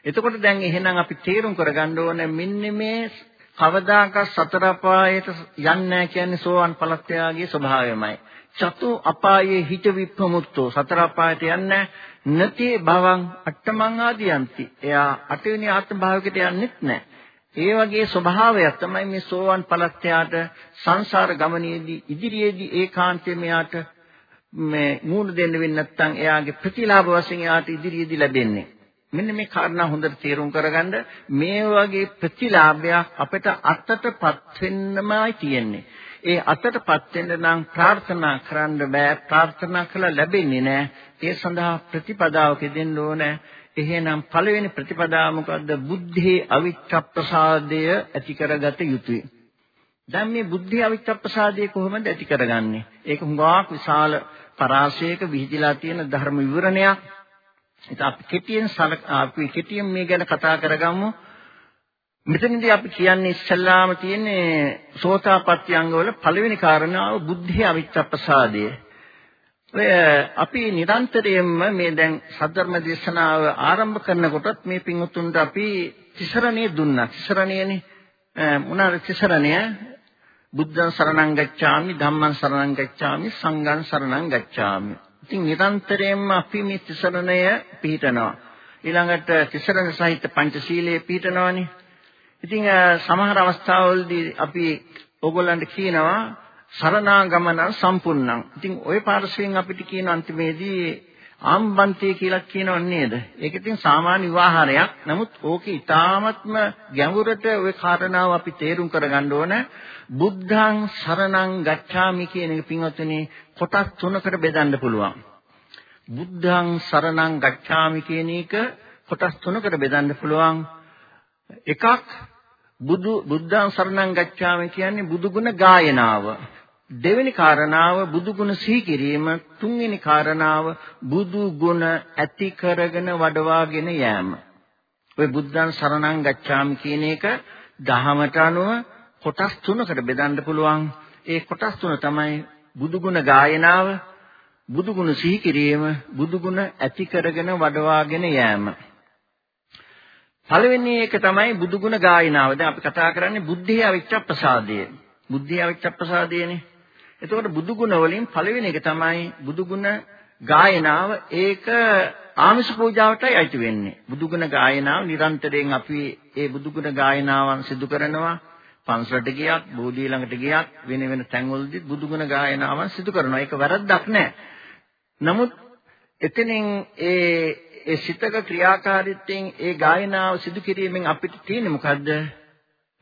[SPEAKER 2] එතකොට දැන් එහෙනම් අපි තේරුම් කරගන්න ඕනේ මෙන්න මේ කවදාකවත් සතර අපායට යන්නේ නැහැ කියන්නේ සෝවන් ඵලත්‍යාගයේ ස්වභාවයමයි. චතු අපායේ හිත විප්‍රමුක්තෝ සතර අපායට යන්නේ නැති භවං අට්ඨමං ආදියන්ති. එයා අටවෙනි ආත්ම භාවයකට යන්නෙත් නැහැ. ඒ වගේ ස්වභාවයක් තමයි මේ සෝවන් ඵලත්‍යාට සංසාර ගමනේදී ඉදිරියේදී ඒකාන්තයෙන් මෙයාට මේ මූණ දෙන්න වෙන්නේ නැත්නම් එයාගේ ප්‍රතිලාභ වශයෙන් එයාට ඉදිරියේදී ලැබෙන්නේ. මෙන්න මේ කාරණා හොඳට තේරුම් කරගන්න මේ වගේ ප්‍රතිලාභයක් අපිට අත්තටපත් වෙන්නමයි තියෙන්නේ. ඒ අතටපත් වෙන්න නම් ප්‍රාර්ථනා කරන්න බෑ. ප්‍රාර්ථනා කළා ලැබෙන්නේ නෑ. ඒ සඳහා ප්‍රතිපදාවක දෙන්න ඕනේ. එහෙනම් පළවෙනි ප්‍රතිපදාව මොකද්ද? බුද්ධේ අවිච්ඡප්පසාදය ඇති කරගත යුතුයි. දැන් මේ බුද්ධි අවිච්ඡප්පසාදය කොහොමද ඇති කරගන්නේ? ඒක හුඟක් විශාල පරාසයක විහිදිලා තියෙන ධර්ම විවරණයක්. ඒක අපි කෙටියෙන් අපි කෙටියෙන් මේ ගැන කතා කරගමු. මෙතනදී අපි කියන්නේ ඉස්සල්ලාම තියෙන්නේ සෝතාපට්ටි අංගවල පළවෙනි කාරණාව බුද්ධි අවිච්ඡප්පසාදය. ඔය අපි නිරන්තරයෙන්ම මේ දැන් සද්ධර්ම දේශනාව ආරම්භ කරනකොටත් මේ පින්වුතුන්ට අපි තිසරණේ දුන්නා. තිසරණේනේ මොනවාද තිසරණය? බුද්ධං සරණං ගච්ඡාමි, ධම්මං සරණං ගච්ඡාමි, සංඝං සරණං ගච්ඡාමි. ඉතින් නිරන්තරයෙන්ම අපි මේ තිසරණය පිළිටනවා. ඊළඟට තිසරණ සහිත පංචශීලයේ පිළිටනවානේ. ඉතින් සමහර අවස්ථාවලදී අපි ඕගොල්ලන්ට කියනවා සරණාගමන සම්පූර්ණං. ඉතින් ওই පාර්ශවයෙන් අපිට කියන අන්තිමේදී ආම්බන්තිය කියලා කියනව නේද? ඒක ඉතින් සාමාන්‍ය විවාහාරයක්. නමුත් ඕකේ ඊටාත්ම ගැඹුරට ওই කාරණාව අපි තේරුම් කරගන්න ඕන. බුද්ධං සරණං ගච්ඡාමි කියන එක පින්වත්නි කොටස් තුනකට බෙදන්න පුළුවන්. බුද්ධං සරණං ගච්ඡාමි කියන එක කොටස් තුනකට බෙදන්න පුළුවන්. එකක් බුදු බුද්ධං සරණං ගච්ඡාමි කියන්නේ බුදු ගුණ ගායනාව. දෙවෙනි කාරණාව බුදු ගුණ සිහි කිරීම. තුන්වෙනි කාරණාව බුදු ගුණ ඇති කරගෙන වඩවාගෙන යෑම. ඔය බුද්ධං සරණං ගච්ඡාමි කියන එක දහමට අනුව කොටස් තුනකට බෙදන්න පුළුවන්. ඒ කොටස් තුන තමයි බුදු ගුණ ගායනාව, බුදු ගුණ සිහි කිරීම, බුදු ගුණ ඇති කරගෙන වඩවාගෙන යෑම. පළවෙනි එක තමයි බුදුගුණ ගායනාව. දැන් අපි කතා කරන්නේ බුද්ධිය අවිච්ඡප්පසාදය. බුද්ධිය අවිච්ඡප්පසාදයනේ. එතකොට බුදුගුණ වලින් පළවෙනි එක තමයි බුදුගුණ ගායනාව. ඒක ආමිෂ පූජාවටයි අයිති වෙන්නේ. බුදුගුණ ගායනාව නිරන්තරයෙන් අපි ඒ බුදුගුණ ගායනාවන් සිදු කරනවා. පන්සලට ගියත්, බෝධිය ළඟට ගියත් වෙන වෙන තැන්වලදී බුදුගුණ ගායනාවන් සිදු කරනවා. ඒක වැරද්දක් නෑ. නමුත් එතනින් ඒ ඒ සිතක ක්‍රියාකාරීත්වයෙන් ඒ ගායනාව සිදු කිරීමෙන් අපිට තියෙන්නේ මොකද්ද?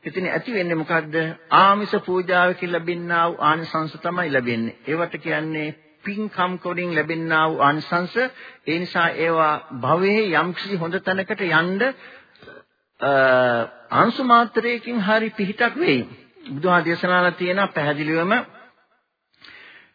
[SPEAKER 2] එතන ඇති වෙන්නේ මොකද්ද? ආමිෂ පූජාවකින් ලැබෙනා වූ ආනිසංස තමයි ලැබෙන්නේ. ඒවට කියන්නේ පින්කම් කොටින් ලැබෙනා වූ ආනිසංස. ඒ නිසා ඒවා භවයේ යම්කිසි හොඳ තැනකට යන්න අංශු මාත්‍රයකින් හරි පිහිටක් වෙයි. බුදුහා දේශනාලා තියෙන පැහැදිලිවම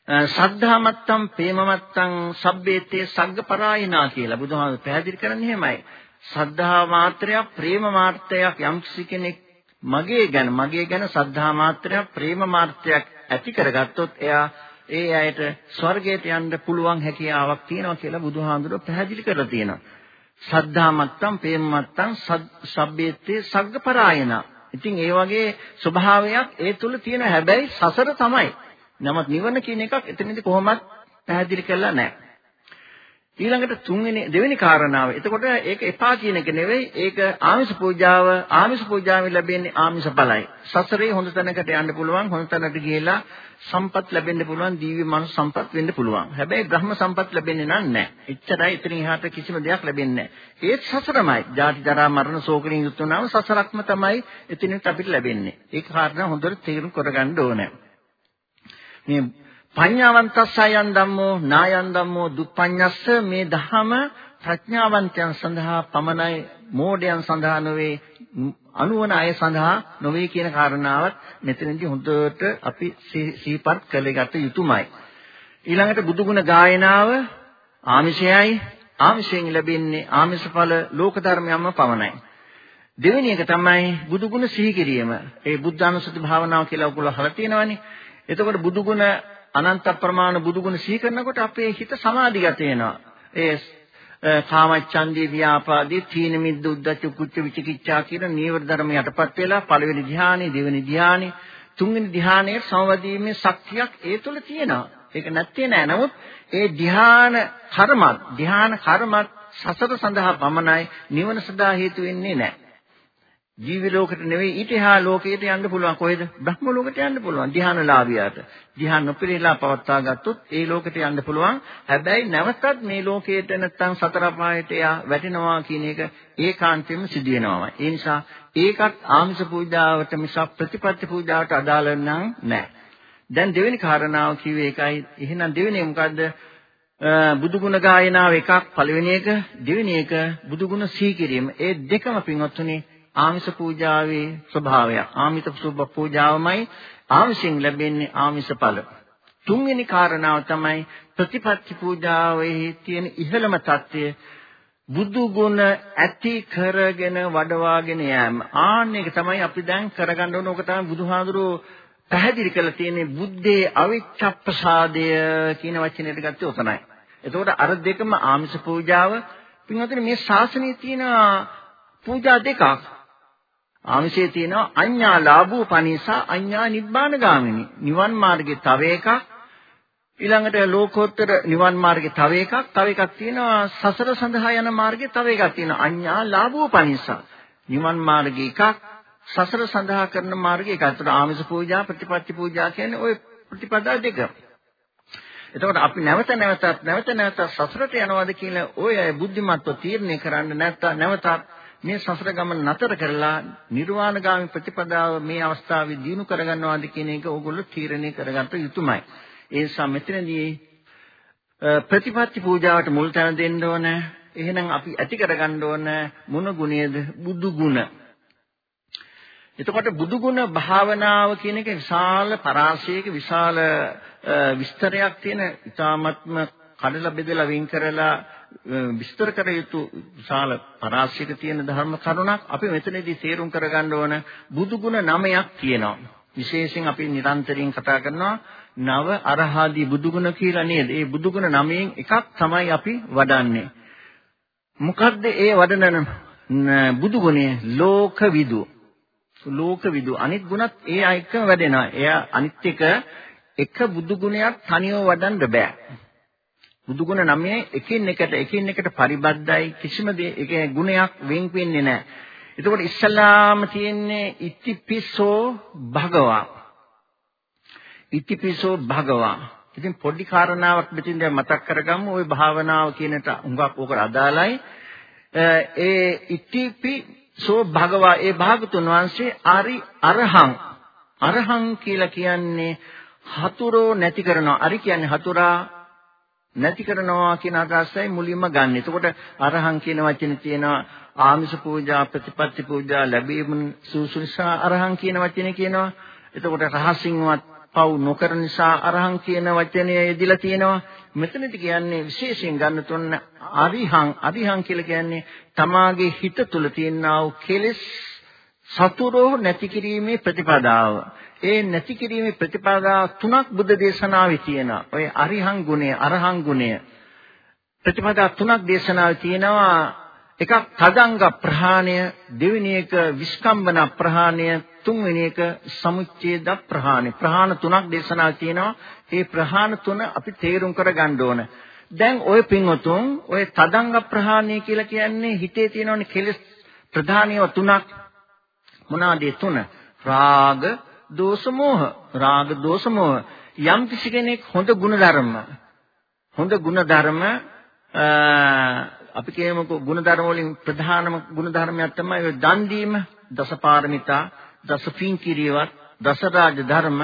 [SPEAKER 2] සද්ධා මත්තම් ප්‍රේම මත්තම් සබ්බේතේ සග්ගපරායනා කියලා බුදුහාම පැහැදිලි කරන්නේ එහෙමයි. සද්ධා මාත්‍රයක් ප්‍රේම මාත්‍රයක් යම් කෙනෙක් මගේ ගැන මගේ ගැන සද්ධා මාත්‍රයක් ප්‍රේම මාත්‍රයක් ඇති කරගත්තොත් එයා ඒ අයට ස්වර්ගයට යන්න පුළුවන් හැකියාවක් තියෙනවා කියලා බුදුහාමුදුරුවෝ පැහැදිලි කරලා තියෙනවා. සද්ධා මත්තම් ප්‍රේම මත්තම් සබ්බේතේ සග්ගපරායනා. ඉතින් ඒ වගේ ස්වභාවයක් ඒ තුල තියෙන හැබැයි සසර තමයි. නමුත් නිවන කියන එකක් එතනදී කොහොමත් පැහැදිලි කරලා නැහැ. ඊළඟට තුන්වෙනි දෙවෙනි කාරණාව. එතකොට ඒක එපා කියන එක නෙවෙයි. ඒක ආමිෂ පූජාව ආමිෂ පූජාවෙන් ලැබෙන්නේ ආමිෂ ඵලයි. සසරේ හොඳ තැනකට යන්න පුළුවන්. හොඳ තැනකට ගිහිලා සම්පත් ලැබෙන්න පුළුවන්. දීව්‍ය මනුස්ස සම්පත් වෙන්න පුළුවන්. හැබැයි බ්‍රහ්ම සම්පත් ලැබෙන්නේ නැහැ. එච්චරයි එතනින් එහාට කිසිම දෙයක් ලැබෙන්නේ නැහැ. ඒත් සසරමයි. ජාති ජරා මරණ ශෝකණින් යුත් වුණාම සසරක්ම තමයි එතනින් අපිට ලැබෙන්නේ. ඒක කාරණා හොඳට තේරුම් කරගන්න ඕනේ. මේ පඤ්ඤාවන්තස්සයන් ධම්මෝ නායන් ධම්මෝ දුප්පඤ්ඤස්ස මේ ධහම ප්‍රඥාවන්තයන් සඳහා පමණයි මෝඩයන් සඳහා නොවේ අනුවන අය සඳහා නොවේ කියන කාරණාවත් මෙතනදී හොඳට අපි සිහිපත් කළගත යුතුමයි. ඊළඟට බුදුගුණ ගායනාව ආමිෂයයි ආමිෂයෙන් ලැබෙන්නේ ආමිෂඵල ලෝක ධර්මයන්ම පමණයි. දෙවෙනි එක තමයි බුදුගුණ සිහි කිරීම. ඒ බුද්ධානුස්සති භාවනාව කියලා ඔයගොල්ලෝ අහලා තියෙනවනේ. එතකොට බුදුගුණ අනන්ත ප්‍රමාණ බුදුගුණ සිහි කරනකොට අපේ හිත සමාධිගත වෙනවා. ඒ කාමච්ඡන්දී ව්‍යාපාදී තීන මිද්ද උද්දච්ච කුච්ච විචිකිච්ඡා කියන නීවර ධර්ම යටපත් වෙලා පළවෙනි ධ්‍යානෙ, දෙවෙනි ධ්‍යානෙ, තුන්වෙනි ධ්‍යානයේ සමවදීමේ ශක්තියක් ඒ තුළ තියෙනවා. ඒක නැත්තේ නෑ. නමුත් ඒ ධ්‍යාන කර්මත්, ධ්‍යාන කර්මත් සසර සඳහා පමණයි නිවන සඳහා හේතු වෙන්නේ නෑ. ජීවි ලෝකෙට නෙවෙයි ඊට එහා ලෝකයට යන්න පුළුවන් කොහෙද? බ්‍රහ්ම ලෝකයට යන්න පුළුවන්. ධ්‍යානලාභියාට. ධ්‍යාන නොපිරීලා පවත්වා ගත්තොත් ඒ ලෝකෙට යන්න පුළුවන්. හැබැයි නැවතත් මේ ලෝකයට නැත්තම් සතර පායට යා වැටෙනවා කියන එක ඒකාන්තයෙන්ම සිදු වෙනවාමයි. ඒ නිසා ඒකත් ආමිෂ පූජාවට මිසක් ප්‍රතිපත්ති පූජාවට අදාළ නැහැ. දැන් දෙවෙනි කාරණාව කිව්වේ ඒකයි. එහෙනම් දෙවෙනි මොකද්ද? බුදුගුණ ගායනාව එකක් පළවෙනි එක දෙවෙනි එක බුදුගුණ සීකිරීම. ඒ දෙකම පින්වත්තුනි ආමිෂ පූජාවේ ස්වභාවය. ආමිත සුබ පූජාවමයි ආමිෂෙන් ලැබෙන්නේ ආමිෂ ඵල. තුන්වෙනි කාරණාව තමයි ප්‍රතිපත්ති පූජාවේ තියෙන ඉහළම தත්ත්වය බුදු ගුණ ඇති කරගෙන වඩවාගෙන යෑම. ආන්න එක තමයි අපි දැන් කරගන්න ඕන. ඕක තමයි බුදුහාඳුරෝ පැහැදිලි කරලා තියෙන්නේ බුද්ධේ අවිච්ඡප්පසාදය කියන වචනයට ගත්තේ උතනයි. එතකොට අර දෙකම ආමිෂ පූජාව පින්වතුනි මේ ශාසනයේ තියෙන පූජා දෙකක්. ආමිෂයේ තියෙනවා අඤ්ඤා ලාභෝ පනිසා අඤ්ඤා නිබ්බාන ගාමිනී. නිවන් මාර්ගයේ තව එකක් ඊළඟට ලෝකෝත්තර නිවන් මාර්ගයේ තව එකක් තව එකක් තියෙනවා සසර සඳහා යන මාර්ගයේ තව එකක් තියෙනවා අඤ්ඤා ලාභෝ පනිසා. නිවන් මාර්ගය එකක් සසර සඳහා කරන මාර්ගය එකක්. ඒතර ආමිෂ පූජා ප්‍රතිපත්ති පූජා කියන්නේ ওই ප්‍රතිපදා දෙක. එතකොට අපි නැවත නැවතත් නැවත නැවතත් සසරට යනවාද කියලා ඔය අය බුද්ධිමත්ව තීරණය කරන්න නැත්නම් නැවතත් මේ සසර ගමන නතර කරලා නිර්වාණගාමී ප්‍රතිපදාව මේ අවස්ථාවේ දිනු කරගන්නවාද කියන එක ඕගොල්ලෝ තීරණය කරගන්න යුතුමයි. ඒ නිසා මෙතනදී ප්‍රතිපත්ති පූජාවට මුල් තැන දෙන්න ඕන. එහෙනම් අපි ඇති කරගන්න ඕන මොන ගුණයද? බුදු ගුණ. එතකොට බුදු ගුණ භාවනාව කියන එක විශාල පරාසයක විශාල විස්තරයක් තියෙන ඊ타ත්ම කඩලා බෙදලා වින් කරලා විස්තර කර යුතු විශාල පරාසයක තියෙන ධර්ම කරුණක් අපි මෙතනදී තේරුම් කරගන්න ඕන බුදු ගුණ නමයක් තියෙනවා. විශේෂයෙන් අපි නිරන්තරයෙන් කතා කරනවා නව අරහාදී බුදු ගුණ කියලා නේද? ඒ බුදු ගුණ නමයෙන් එකක් තමයි අපි වඩන්නේ. මොකද්ද ඒ වඩන බුදු ගුණය? ලෝකවිදු. ලෝකවිදු අනිත් ගුණත් ඒ අයකම වැඩෙනවා. එයා අනිත් එක එක බුදු ගුණයක් තනියම වඩන්න බෑ. බුදුගුණ නමේ එකින් එකට එකින් එකට පරිබද්ධයි කිසිම දෙයක ගුණයක් වෙන් වෙන්නේ නැහැ. එතකොට ඉස්සල්ලාම තියෙන්නේ ඉතිපිසෝ භගවා. ඉතිපිසෝ භගවා. ඉතින් පොඩි කාරණාවක් මෙතින් දැන් මතක් කරගමු ওই භාවනාව කියනට උඟක් ඕකට අදාළයි. ඒ ඉතිපිසෝ භගවා ඒ භාගතුන් වහන්සේ ආරි අරහං අරහං කියලා කියන්නේ හතුරෝ නැති කරනවා. අරි කියන්නේ හතුරා නැති කරනවා කියන අදහසයි මුලින්ම ගන්න. එතකොට අරහං කියන වචනේ තියෙනවා ආමිෂ පූජා ප්‍රතිපත්ති පූජා ලැබීම සූසුනිසා අරහං කියන වචනේ කියනවා. එතකොට රහසින්වත් පව් නොකර නිසා අරහං කියන වචනය යෙදිලා තියෙනවා. මෙතනදි කියන්නේ විශේෂයෙන් ගන්න තුන අරිහං අරිහං කියලා කියන්නේ තමාගේ හිත තුළ තියෙනා වූ කෙලෙස් සතුරෝ නැති කිරීමේ ප්‍රතිපදාව. ඒ නැති කිරීමේ ප්‍රතිපදා තුනක් බුද්ධ දේශනාවේ තියෙනවා. ඔය අරිහං ගුණය, අරහං ගුණය. ප්‍රතිපදා තුනක් දේශනාවේ තියෙනවා. එකක් තදංග ප්‍රහාණය, දෙවෙනි එක විස්කම්බන ප්‍රහාණය, තුන්වෙනි එක සමුච්ඡේද ප්‍රහාණය. ප්‍රහාණ තුනක් දේශනාවේ තියෙනවා. ඒ ප්‍රහාණ තුන අපි තේරුම් කර ගන්න ඕන. දැන් ওই පින්වතුන් ওই තදංග ප්‍රහාණය කියලා කියන්නේ හිතේ තියෙනවනේ කෙලෙස් ප්‍රධානියව තුනක් මොනවාද තුන? රාග, දෝෂ මෝහ රාග දෝෂ මෝහ. යම් කිසි කෙනෙක් හොඳ ගුණ ධර්ම හොඳ ගුණ ධර්ම අපි කියමුකෝ ගුණ ධර්ම වලින් ප්‍රධානම ගුණ ධර්මයක් තමයි ඔය දන් දීම දසපාරමිතා දස පින් කිරීමත් දස රාජ ධර්ම.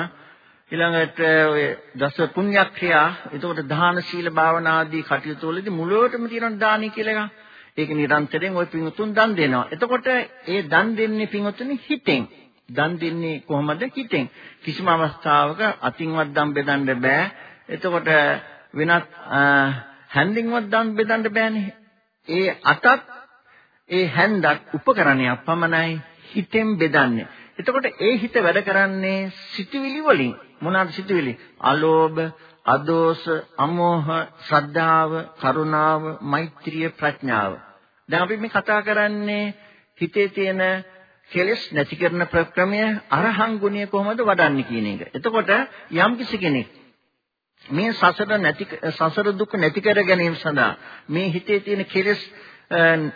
[SPEAKER 2] ඊළඟට ඔය දස පුණ්‍යක්‍රියා එතකොට දාන සීල භාවනා ආදී කටයුතු වලදී මුලවටම තියෙන දානි කියලා එකක්. ඒක නිරන්තරයෙන් ওই පින් උතුම් දන් දෙනවා. එතකොට ඒ දන් දෙන්නේ පින් උතුම් හිතෙන්. දන් දෙන්නේ කොහොමද හිතෙන්. කිසිම අවස්ථාවක අතින්වත් දන් බෙදන්න බෑ. එතකොට වෙනත් හැන්දින්වත් දන් බෙදන්න බෑනේ. ඒ අතත් ඒ හැන්දත් උපකරණයක් පමණයි හිතෙන් බෙදන්නේ. එතකොට ඒ හිත වැඩ කරන්නේ සිතුවිලි වලින්. මොනවාද සිතුවිලි? අලෝභ, අදෝස, අමෝහ, ශ්‍රද්ධාව, කරුණාව, මෛත්‍රිය, ප්‍රඥාව. දැන් අපි මේ කතා කරන්නේ හිතේ තියෙන කෙලෙස් නැති කරන ප්‍රක්‍රමය අරහං ගුණය කොහොමද වඩන්නේ කියන එක. එතකොට යම් කිසි කෙනෙක් මේ සසර නැති සසර දුක නැති කර ගැනීම සඳහා මේ හිතේ තියෙන කෙලෙස්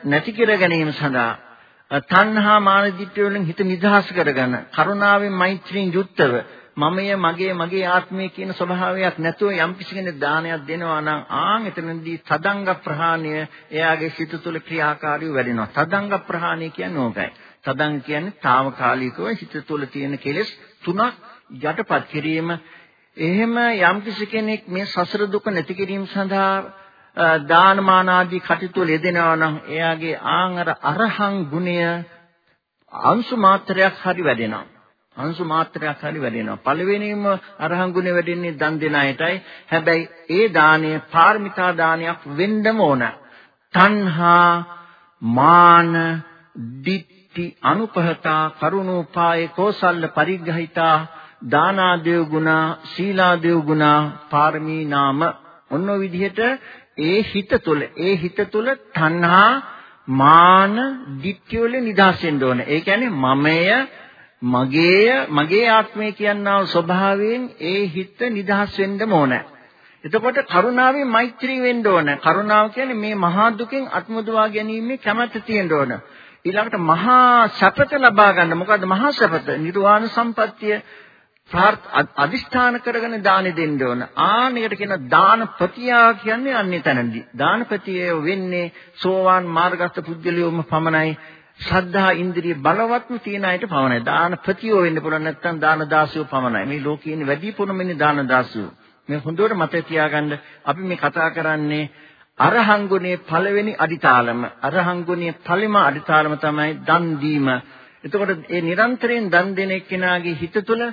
[SPEAKER 2] නැති කර ගැනීම සඳහා තණ්හා මාන දිට්ඨිය වලින් හිත නිදහස් කරගන්න කරුණාවෙන් මෛත්‍රියෙන් යුක්තව මමය මගේ මගේ ආත්මය කියන ස්වභාවයක් නැතුව යම් කිසි කෙනෙක් දානයක් දෙනවා නම් ආන් එතනදී තදංග ප්‍රහාණය එයාගේ සිත තුළ ක්‍රියාකාරීව වැඩෙනවා. තදංග ප්‍රහාණය කියන්නේ ඕකයි. තදංග කියන්නේ తాවකාලිකව සිත තුළ තියෙන කෙලෙස් තුනක් යටපත් කිරීම. එහෙම යම් කිසි කෙනෙක් මේ සසර දුක නැති කිරීම සඳහා දානමාන ආදී කටයුතු යෙදෙනවා නම් එයාගේ ආන් අර අරහං ගුණය අංශු මාත්‍රයක් හරි වැඩෙනවා. අංශු මාත්‍රයක් හරි වැඩෙනවා. පළවෙනිම අරහං ගුණය වැඩෙන්නේ දන් දෙන අයටයි. හැබැයි ඒ දාණය පාරමිතා දානයක් වෙන්නම ඕන. තණ්හා, මාන, ditthi, අනුපහතා, කරුණෝපාය, කෝසල්ල පරිග්‍රහිතා, දානාදේව ගුණ, සීලාදේව ගුණ, පාරමී නාම ඔන්න විදිහට ඒ හිත තුළ ඒ හිත තුළ තණ්හා මාන ditthi වල නිදහස් වෙන්න ඕන. ඒ කියන්නේ මමය මගේය මගේ ආත්මය කියනා ස්වභාවයෙන් ඒ හිත නිදහස් වෙන්න ඕන. එතකොට කරුණාවෙන් මෛත්‍රී වෙන්න ඕන. කරුණාව කියන්නේ මේ මහා දුකෙන් අත්මුදවා ගැනීමේ කැමැත්ත තියෙන්න ඕන. ඊළඟට මහා සැපත ලබා ගන්න. මොකද්ද මහා සැපත? නිර්වාණ සම්පත්තිය අදිෂ්ඨාන කරගෙන දානෙ දෙන්න ඕන. ආනෙකට කියන දානපතියා කියන්නේ අන්නේ තැනදී. දානපතිය වෙන්නේ සෝවාන් මාර්ගස්ත පුද්ගලියෝම පමණයි. ශ්‍රද්ධා ඉන්ද්‍රිය බලවත්ම තියෙන අයට පමණයි. දානපතියෝ වෙන්න පුළුවන් නැත්නම් දාන දාසියෝ පමණයි. මේ ලෝකයේ ඉන්නේ වැඩි පුරමනේ දාන දාසියෝ. මේ හොඳට මතක තියාගන්න අපි මේ කතා කරන්නේ අරහංගුණේ පළවෙනි අදිතාලම. අරහංගුණේ පළම අදිතාලම තමයි දන් දීම. එතකොට මේ නිරන්තරයෙන් දන් දෙන එක්කෙනාගේ හිත තුළ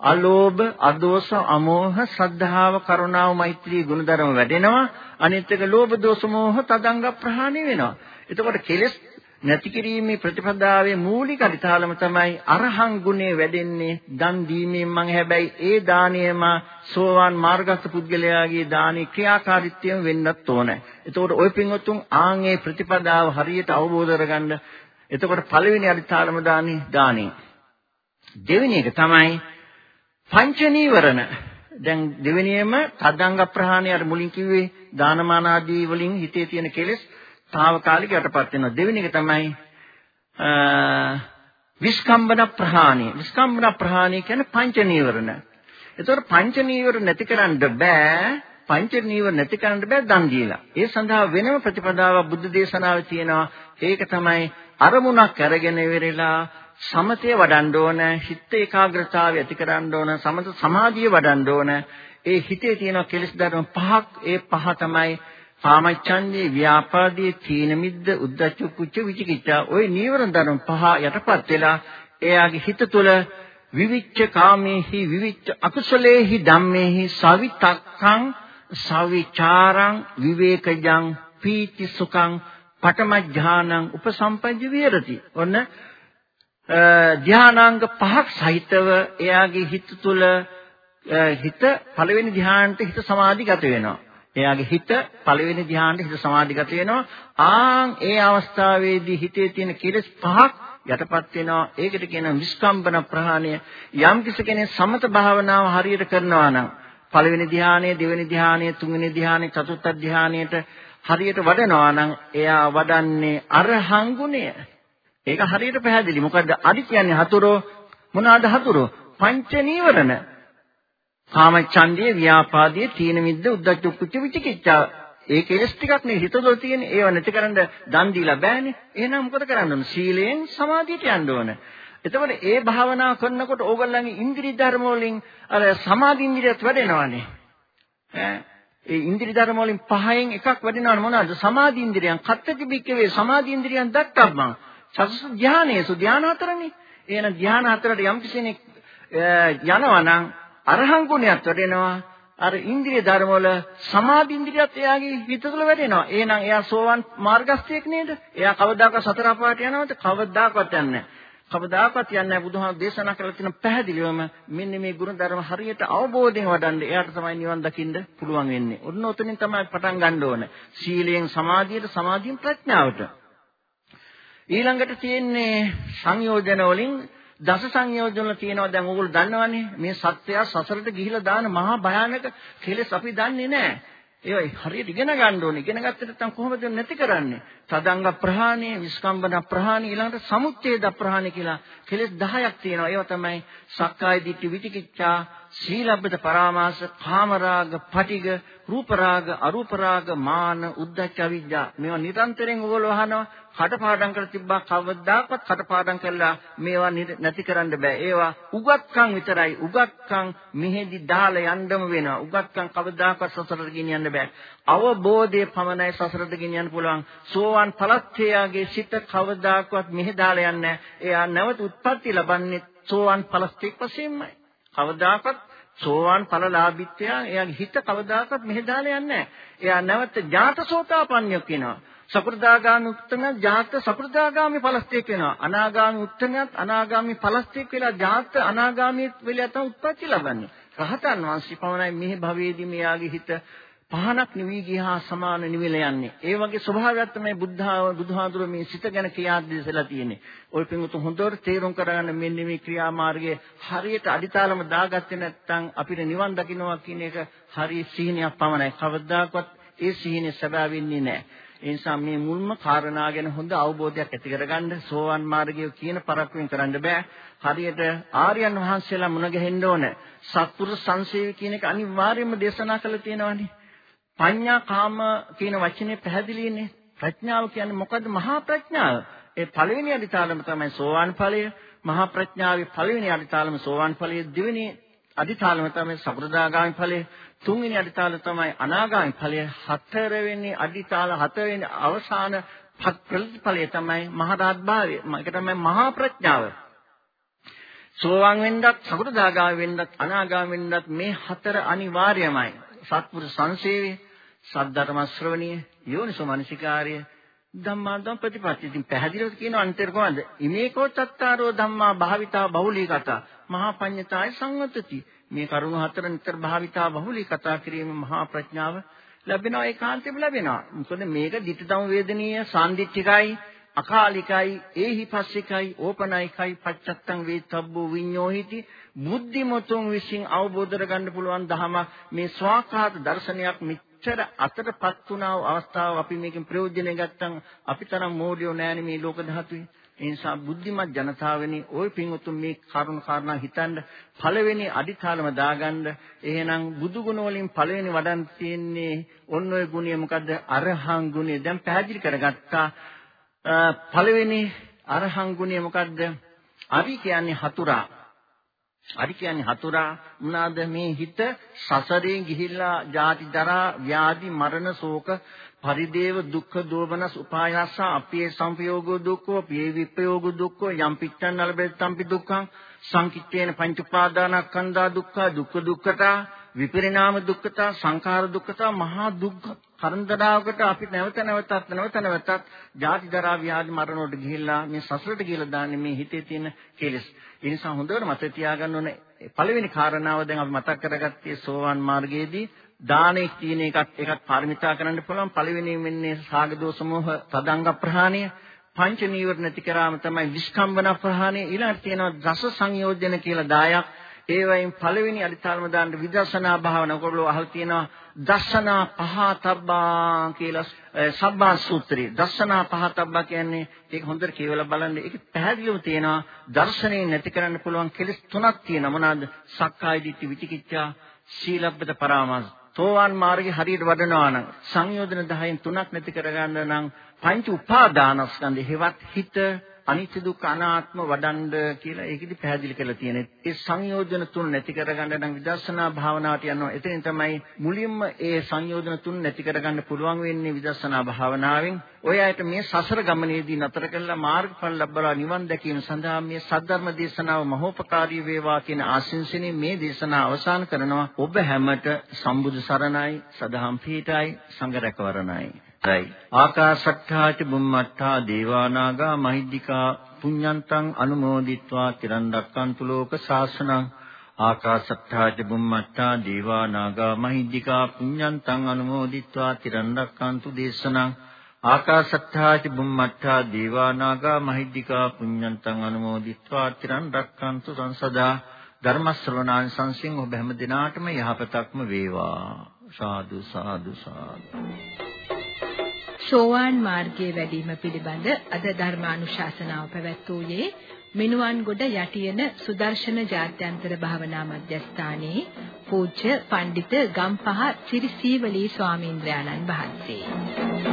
[SPEAKER 2] අලෝභ, අදෝස, අමෝහ, ශ්‍රද්ධාව, කරුණාව, මෛත්‍රී ගුණධර්ම වැඩෙනවා. අනිත් එක ලෝභ, දෝෂ, මෝහ තදංග ප්‍රහාණය වෙනවා. එතකොට කෙලෙස් නැති කිරීමේ ප්‍රතිපදාවේ මූලික අදිතාලම තමයි අරහං ගුණේ වැඩෙන්නේ දන් දීමෙන් මම හැබැයි ඒ දාණයම සෝවාන් මාර්ගස්ත පුද්ගලයාගේ දානි ක්‍රියාකාරීත්වයෙන් වෙන්නත් ඕන. එතකොට ওই පින්වත්තුන් ආන් ඒ ප්‍රතිපදාව හරියට අවබෝධ කරගන්න. එතකොට පළවෙනි අදිතාලම දානි දානි. දෙවෙනි එක තමයි පංච නීවරණ. දැන් දෙවෙනියම තදංග ප්‍රහාණය අර මුලින් කිව්වේ දානමාන ආදී වලින් හිතේ තියෙන කෙලෙස් తాවකාලික යටපත් වෙනවා. දෙවෙනි එක තමයි විස්කම්බන ප්‍රහාණය. විස්කම්බන ප්‍රහාණය කියන්නේ පංච නීවරණ. ඒතකොට පංච නීවරණ නැති කරන්න බෑ. පංච නීවරණ නැති කරන්න බෑ දන් දීලා. ඒ සඳහා වෙනම ප්‍රතිපදාවක් බුද්ධ දේශනාවේ තියෙනවා. ඒක තමයි අරමුණක් අරගෙන ඉවරලා සමතය වඩන්න ඕන, හිත ඒකාග්‍රතාවය ඇති කරන්න ඕන, සමත සමාධිය වඩන්න ඕන. ඒ හිතේ තියෙන කෙලෙස් ධර්ම පහක් ඒ පහ තමයි කාමච්ඡන්දේ, ව්‍යාපාදේ, තීන මිද්ද, උද්ධච්ච කුච්ච විචිකිච්ඡා. ওই නීවරණ ධර්ම පහ යටපත් වෙලා එයාගේ හිත තුළ විවිච්ඡ කාමේහි විවිච්ඡ අකුසලේහි ධම්මේහි සවිතක්ඛං සවිචාරං විවේකජං පීති සුඛං පඨම ඥානං උපසම්පජ්ජ විහෙරති. ඔන්න ධානාංග පහක් සහිතව එයාගේ හිත තුළ හිත පළවෙනි ධානයට හිත සමාධිගත වෙනවා. එයාගේ හිත පළවෙනි ධ්‍යානෙ හිත සමාධිගත වෙනවා. ආන් ඒ අවස්ථාවේදී හිතේ තියෙන කෙලෙස් පහක් යටපත් වෙනවා. ඒකට කියනවා විස්කම්බන ප්‍රහාණය. යම් කිසි කෙනෙක් සමත භාවනාව හරියට කරනවා නම් පළවෙනි ධ්‍යානය, දෙවෙනි ධ්‍යානය, තුන්වෙනි ධ්‍යානය, චතුර්ථ ධ්‍යානයට හරියට වඩනවා නම් එයා වඩන්නේ අරහං ගුණය. ඒක හරියට පැහැදිලි. මොකද අදි කියන්නේ හතුරෝ මොනවාද හතුරෝ? පංච නීවරණ. කාමච්ඡන්දේ, ව්‍යාපාදයේ, තීන මිද්ද, උද්ධච්ච කුච්ච විචිකිච්ඡා. ඒ කෙලස් ටිකක් නේ හිතවල තියෙන. ඒව නැතිකරන්න දන් දීලා බෑනේ. එහෙනම් මොකද කරන්න ඕන? සීලයෙන් සමාධියට යන්න ඕන. එතකොට ඒ භාවනා කරනකොට ඕගොල්ලන්ගේ ඉන්ද්‍රිය ධර්ම වලින් අර සමාධි ඉන්ද්‍රියත් වැඩෙනවානේ. ඈ ඒ ඉන්ද්‍රිය ධර්ම වලින් පහෙන් එකක් වැඩෙනවනේ මොනවද? සමාධි ඉන්ද්‍රියන්. කත්තති බික්කවේ සමාධි ඉන්ද්‍රියන් දක්කම්මං. චතුස් ධානයේසු ධාන හතරනේ. එහෙනම් ධාන හතරට යම් කෙනෙක් යනවා නම් අරහං ගුණයත් වැඩෙනවා. අර ඉන්ද්‍රිය ධර්ම වල සමාධි ඉන්ද්‍රියත් එයාගේ හිත තුළ වැඩෙනවා. එහෙනම් එයා සෝවන් මාර්ගස්ථයෙක් නේද? එයා කවදාකවත් සතර අපායට යනවද? කවදාකවත් යන්නේ නැහැ. කවදාකවත් යන්නේ නැහැ බුදුහාම දේශනා කරලා තියෙන පැහැදිලිවම මෙන්න මේ ගුණ හරියට අවබෝධයෙන් වඩන්න එයාට තමයි නිවන් දකින්න පුළුවන් වෙන්නේ. ඔන්න ඔතනින් තමයි පටන් ගන්න ඕන. සීලයෙන් සමාධියට සමාධියෙන් ප්‍රඥාවට. ඊළඟට තියෙන්නේ සංයෝජන වලින් දස සංයෝජන වල තියෙනවා දැන් ඕගොල්ලෝ දන්නවනේ මේ සත්‍යය සසරට ගිහිලා දාන මහා භයානක කෙලෙස් අපි දන්නේ නැහැ. ඒවයි හරියට ඉගෙන ගන්න ඕනේ. ඉගෙන ගත්තට නැත්නම් කොහොමද නැති කරන්නේ? තදංග ප්‍රහාණය, විස්කම්බන ප්‍රහාණය ඊළඟට සමුච්ඡේද ප්‍රහාණය කියලා කෙලෙස් 10ක් තියෙනවා. ඒවා තමයි සක්කාය දිට්ඨි විචිකිච්ඡා, සීලබ්බත පරාමාස, කාමරාග, පටිග, රූපරාග, අරූපරාග, මාන, උද්ධච්ච අවිජ්ජා. මේවා නිරන්තරයෙන් ඔයගොල්ලෝ අහනවා. කටපාඩම් කරලා තිබ්බා කවදාකවත් කටපාඩම් කළා මේවා නැති කරන්න බෑ. ඒවා උගත්කම් විතරයි. උගත්කම් මෙහෙදි දාලා යන්නම වෙනවා. උගත්කම් කවදාකවත් සසරට ගෙනියන්න බෑ. අවබෝධයේ පමණයි සසරට ගෙනියන්න පුළුවන්. සෝවාන් ඵලස්ථයාගේ සිත කවදාකවත් මෙහෙ දාලා යන්නේ එයා නැවත උත්පත්ති ලබන්නේ සෝවාන් ඵලස්ථෙක් වශයෙන්මයි. කවදාකවත් සෝවාන් ඵලලාභීත්වය එයාගේ හිත කවදාකවත් මෙහෙ දාලා යන්නේ නැහැ. එයා නැවත ජාතසෝතාපන්නයක් වෙනවා. සකෘදාගාමී උත්තම ජාත සකෘදාගාමී ඵලස්තික වෙනවා. අනාගාමී උත්තමයත් අනාගාමී ඵලස්තික වෙලා ජාත අනාගාමී වෙලා තමයි උත්පත්ති ලබන්නේ. රහතන් වහන්සේ පමණයි මේ භවයේදී මෙයාගේ හිත පහනක් නිවි ගියා සමාන නිවිල යන්නේ. ඒ වගේ ස්වභාවයක් තමයි බුද්ධාව බුදුහාඳුර මේ සිත ගැන ක්‍රියාදේශලා තියෙන්නේ. ওই පිඟුතු හොඳට තේරුම් කරගන්න මෙන්න මේ ක්‍රියාමාර්ගයේ හරියට අඩිතාලම දාගත්තේ නැත්නම් අපිට නිවන් දකින්නවා කියන එක හරිය සීනියක් පමණයි. කවදාකවත් ඒ සීනිය සැබෑ වෙන්නේ නැහැ. ඒ නිසා මේ මුල්ම කාරණා ගැන හොඳ අවබෝධයක් ඇති කරගන්න සෝවන් මාර්ගය කියන පරක්කුවෙන් කරන්න බෑ. හරියට ආර්යයන් වහන්සේලා මුණ ගැහෙන්න ඕන. සත්පුරුෂ සංසේවය කියන එක අනිවාර්යයෙන්ම දේශනා කළ තියෙනවානේ. පඤ්ඤා කාම කියන වචනේ පැහැදිලිනේ. ප්‍රඥාව කියන්නේ මොකද්ද? මහා ප්‍රඥාව. ඒ පළවෙනි අදිතාලම තමයි සෝවාන් ඵලය. මහා ප්‍රඥාවේ පළවෙනි අදිතාලම සෝවාන් ඵලය. දෙවෙනි අදිතාලම තමයි සකෘදාගාමි ඵලය. තුන්වෙනි අදිතාල තමයි අනාගාමි ඵලය. හතරවෙනි අදිතාල හතරවෙනි අවසාන ප්‍රතිඵලය තමයි මහරහත් භාවය. ඒක තමයි මහා ප්‍රඥාව. සෝවාන් වෙන්නත්, සකෘදාගාමි වෙන්නත්, අනාගාමි වෙන්නත් මේ හතර අනිවාර්යමයි. සත්පුරුෂ සංසේවය සද්ධර්ම ශ්‍රවණීය යෝනිසෝ මනසිකාර්ය ධම්මා ධම් ප්‍රතිපatti. ඉතින් පැහැදිලිව කියනවා අන්තර කොහොමද? ඉමේකෝ චත්තාරෝ ධම්මා භාවිතා බහුලී කතා. මහා පඤ්ඤතාය සංවතති. මේ කරුණු හතර නිතර භාවිතා බහුලී කතා කිරීම මහා ප්‍රඥාව ලැබෙනවා ඒකාන්තයෙන්ම ලැබෙනවා. මොකද මේක ditthතම වේදනීය සාන්දිටිකයි අකාලිකයි ඒහිපස්සිකයි ඕපනයිකයි පච්චත්තං වේතබ්බෝ විඤ්ඤෝහිති බුද්ධිමතුන් විසින් අවබෝධ කරගන්න පුළුවන් ධහම මේ ස්වාකාත දර්ශනයක් මෙච්චර අතරපත් වුණා අවස්ථාව අපි මේකෙන් ප්‍රයෝජනෙ ගත්තම් අපි තරම් මෝඩයෝ නෑනේ මේ ලෝක ධාතුවේ. ඒ නිසා බුද්ධිමත් ජනතාවනි ওই පින්වතුන් මේ කරුණ කාරණා හිතන්න පළවෙනි අදිතාලම දාගන්න. එහෙනම් බුදු ගුණ වලින් පළවෙනි වඩන් තියෙන්නේ ඔන්න ඔය ගුණය මොකද්ද? අරහං ගුණය. දැන් පැහැදිලි කරගත්තා. පළවෙනි අරහං ගුණය මොකද්ද? අරි කියන්නේ හතුරා. අරි කියන්නේ හතුරා මොනවාද මේ හිත සසරේ ගිහිල්ලා ජාති දරා ව්‍යාධි මරණ ශෝක පරිදේව දුක්ඛ දෝමනස් උපායස්ස අපේ සංපයෝගෝ දුක්ඛෝ පියේ විප්‍රයෝගෝ දුක්ඛෝ යම් පිට්ඨන් නලබෙත්තම්පි දුක්ඛං සංකිට්ඨේන පංච උපාදානස්කන්ධා දුක්ඛ දුක්ඛ දුක්ඛතා විපරිණාම දුක්ඛතා සංඛාර දුක්ඛතා මහා දුක්ඛ කරන්දරාවකට අපි නැවත නැවතත් නැවත නැවතත් ජාති ජරා ව්‍යාධි මරණ වලට ගිහිල්ලා මේ සසරට ගිහිල්ලා දාන්නේ මේ හිතේ තියෙන කෙලෙස්. ඒ නිසා හොඳට මතක තියාගන්න ඕනේ. පළවෙනි කාරණාව දැන් අපි මතක් කරගත්තේ සෝවාන් මාර්ගයේදී දානෙක් තියෙන එකක් එකක් පාරමිතා කරන්න පුළුවන්. පළවෙනියෙන් වෙන්නේ සාග දෝෂ මොහ තදංග ප්‍රහාණය. පංච නීවරණ නැති කරාම තමයි විස්කම්බන ප්‍රහාණය. ඊළඟට තියෙනවා රස සංයෝජන කියලා 10ක් ඒ වයින් පළවෙනි අදිතාලම දාන්න විදර්ශනා භාවනාව කරලා අහලා තියෙනවා දස්සනා පහතබ්බා කියලා සබ්බා සූත්‍රයේ. දස්සනා පහතබ්බා කියන්නේ ඒක හොඳට කියවලා බලන්න. ඒක පැහැදිලිව තියෙනවා. දර්ශනේ නැති කරන්න පුළුවන් කෙලෙස් තුනක් තියෙනවා. මොනවාද? සක්කාය දිට්ඨි විචිකිච්ඡා සීලබ්බත පරාමාස. තෝවාන් මාර්ගේ හරියට වඩනවා නම් සංයෝජන 10න් තුනක් නැති කරගන්න නම් පංච උපාදානස්කන්ධ හේවත් හිත අනිත්‍ය දුක්ඛ අනාත්ම වඩන්ඩ කියලා ඒකෙදි පැහැදිලි කරලා තියෙනවා. ඒ සංයෝජන තුන නැති කරගන්න නම් විදර්ශනා භාවනාවට යනවා. එතනින් තමයි මුලින්ම ඒ සංයෝජන තුන නැති කරගන්න පුළුවන් වෙන්නේ විදර්ශනා භාවනාවෙන්. ඔය අයට මේ සසර ගමනේදී නතර කළා මාර්ගඵල ලැබලා නිවන් දැකීම සඳහා මේ සද්ධර්ම දේශනාව මහෝපකාරී වේවා කියන ආශිංසනේ මේ දේශනාව අවසන් කරනවා. ඔබ හැමට සම්බුදු සරණයි, සදහම් පීඨයි, සංඝ රැකවරණයි. 7යි. ආකාශට්ඨාච බුම්මට්ඨා දේවානාගා මහිද්దికා පුඤ්ඤන්තං අනුමෝදිත්වා තිරන් දක්칸තු ලෝක ශාසනං. ආකාශට්ඨාච බුම්මට්ඨා දේවානාගා මහිද්దికා පුඤ්ඤන්තං අනුමෝදිත්වා තිරන් දක්칸තු දේශනං ආකාශට්ඨාච බුම්මට්ඨා දේවානාගා මහිද්దికා පුඤ්ඤන්තං අනුමෝදිත්වා තිරන් දක්칸තු සංසදා. ධර්ම ශ්‍රවණාන් සංසින් ඔබ හැම දිනාටම යහපතක්ම වේවා. සාදු සාදු සාදු.
[SPEAKER 1] සෝවාන් මාර්ගයේ වැඩිම පිළිබඳ අද ධර්මානුශාසනාව පැවැත්වුවේ මිනුවන්ගොඩ යටියන සුදර්ශන ජාත්‍යන්තර භාවනා මධ්‍යස්ථානයේ පූජ්‍ය පඬිත ගම්පහ සිරිසීවලී ස්වාමීන්ද්‍රයාණන් වහන්සේ.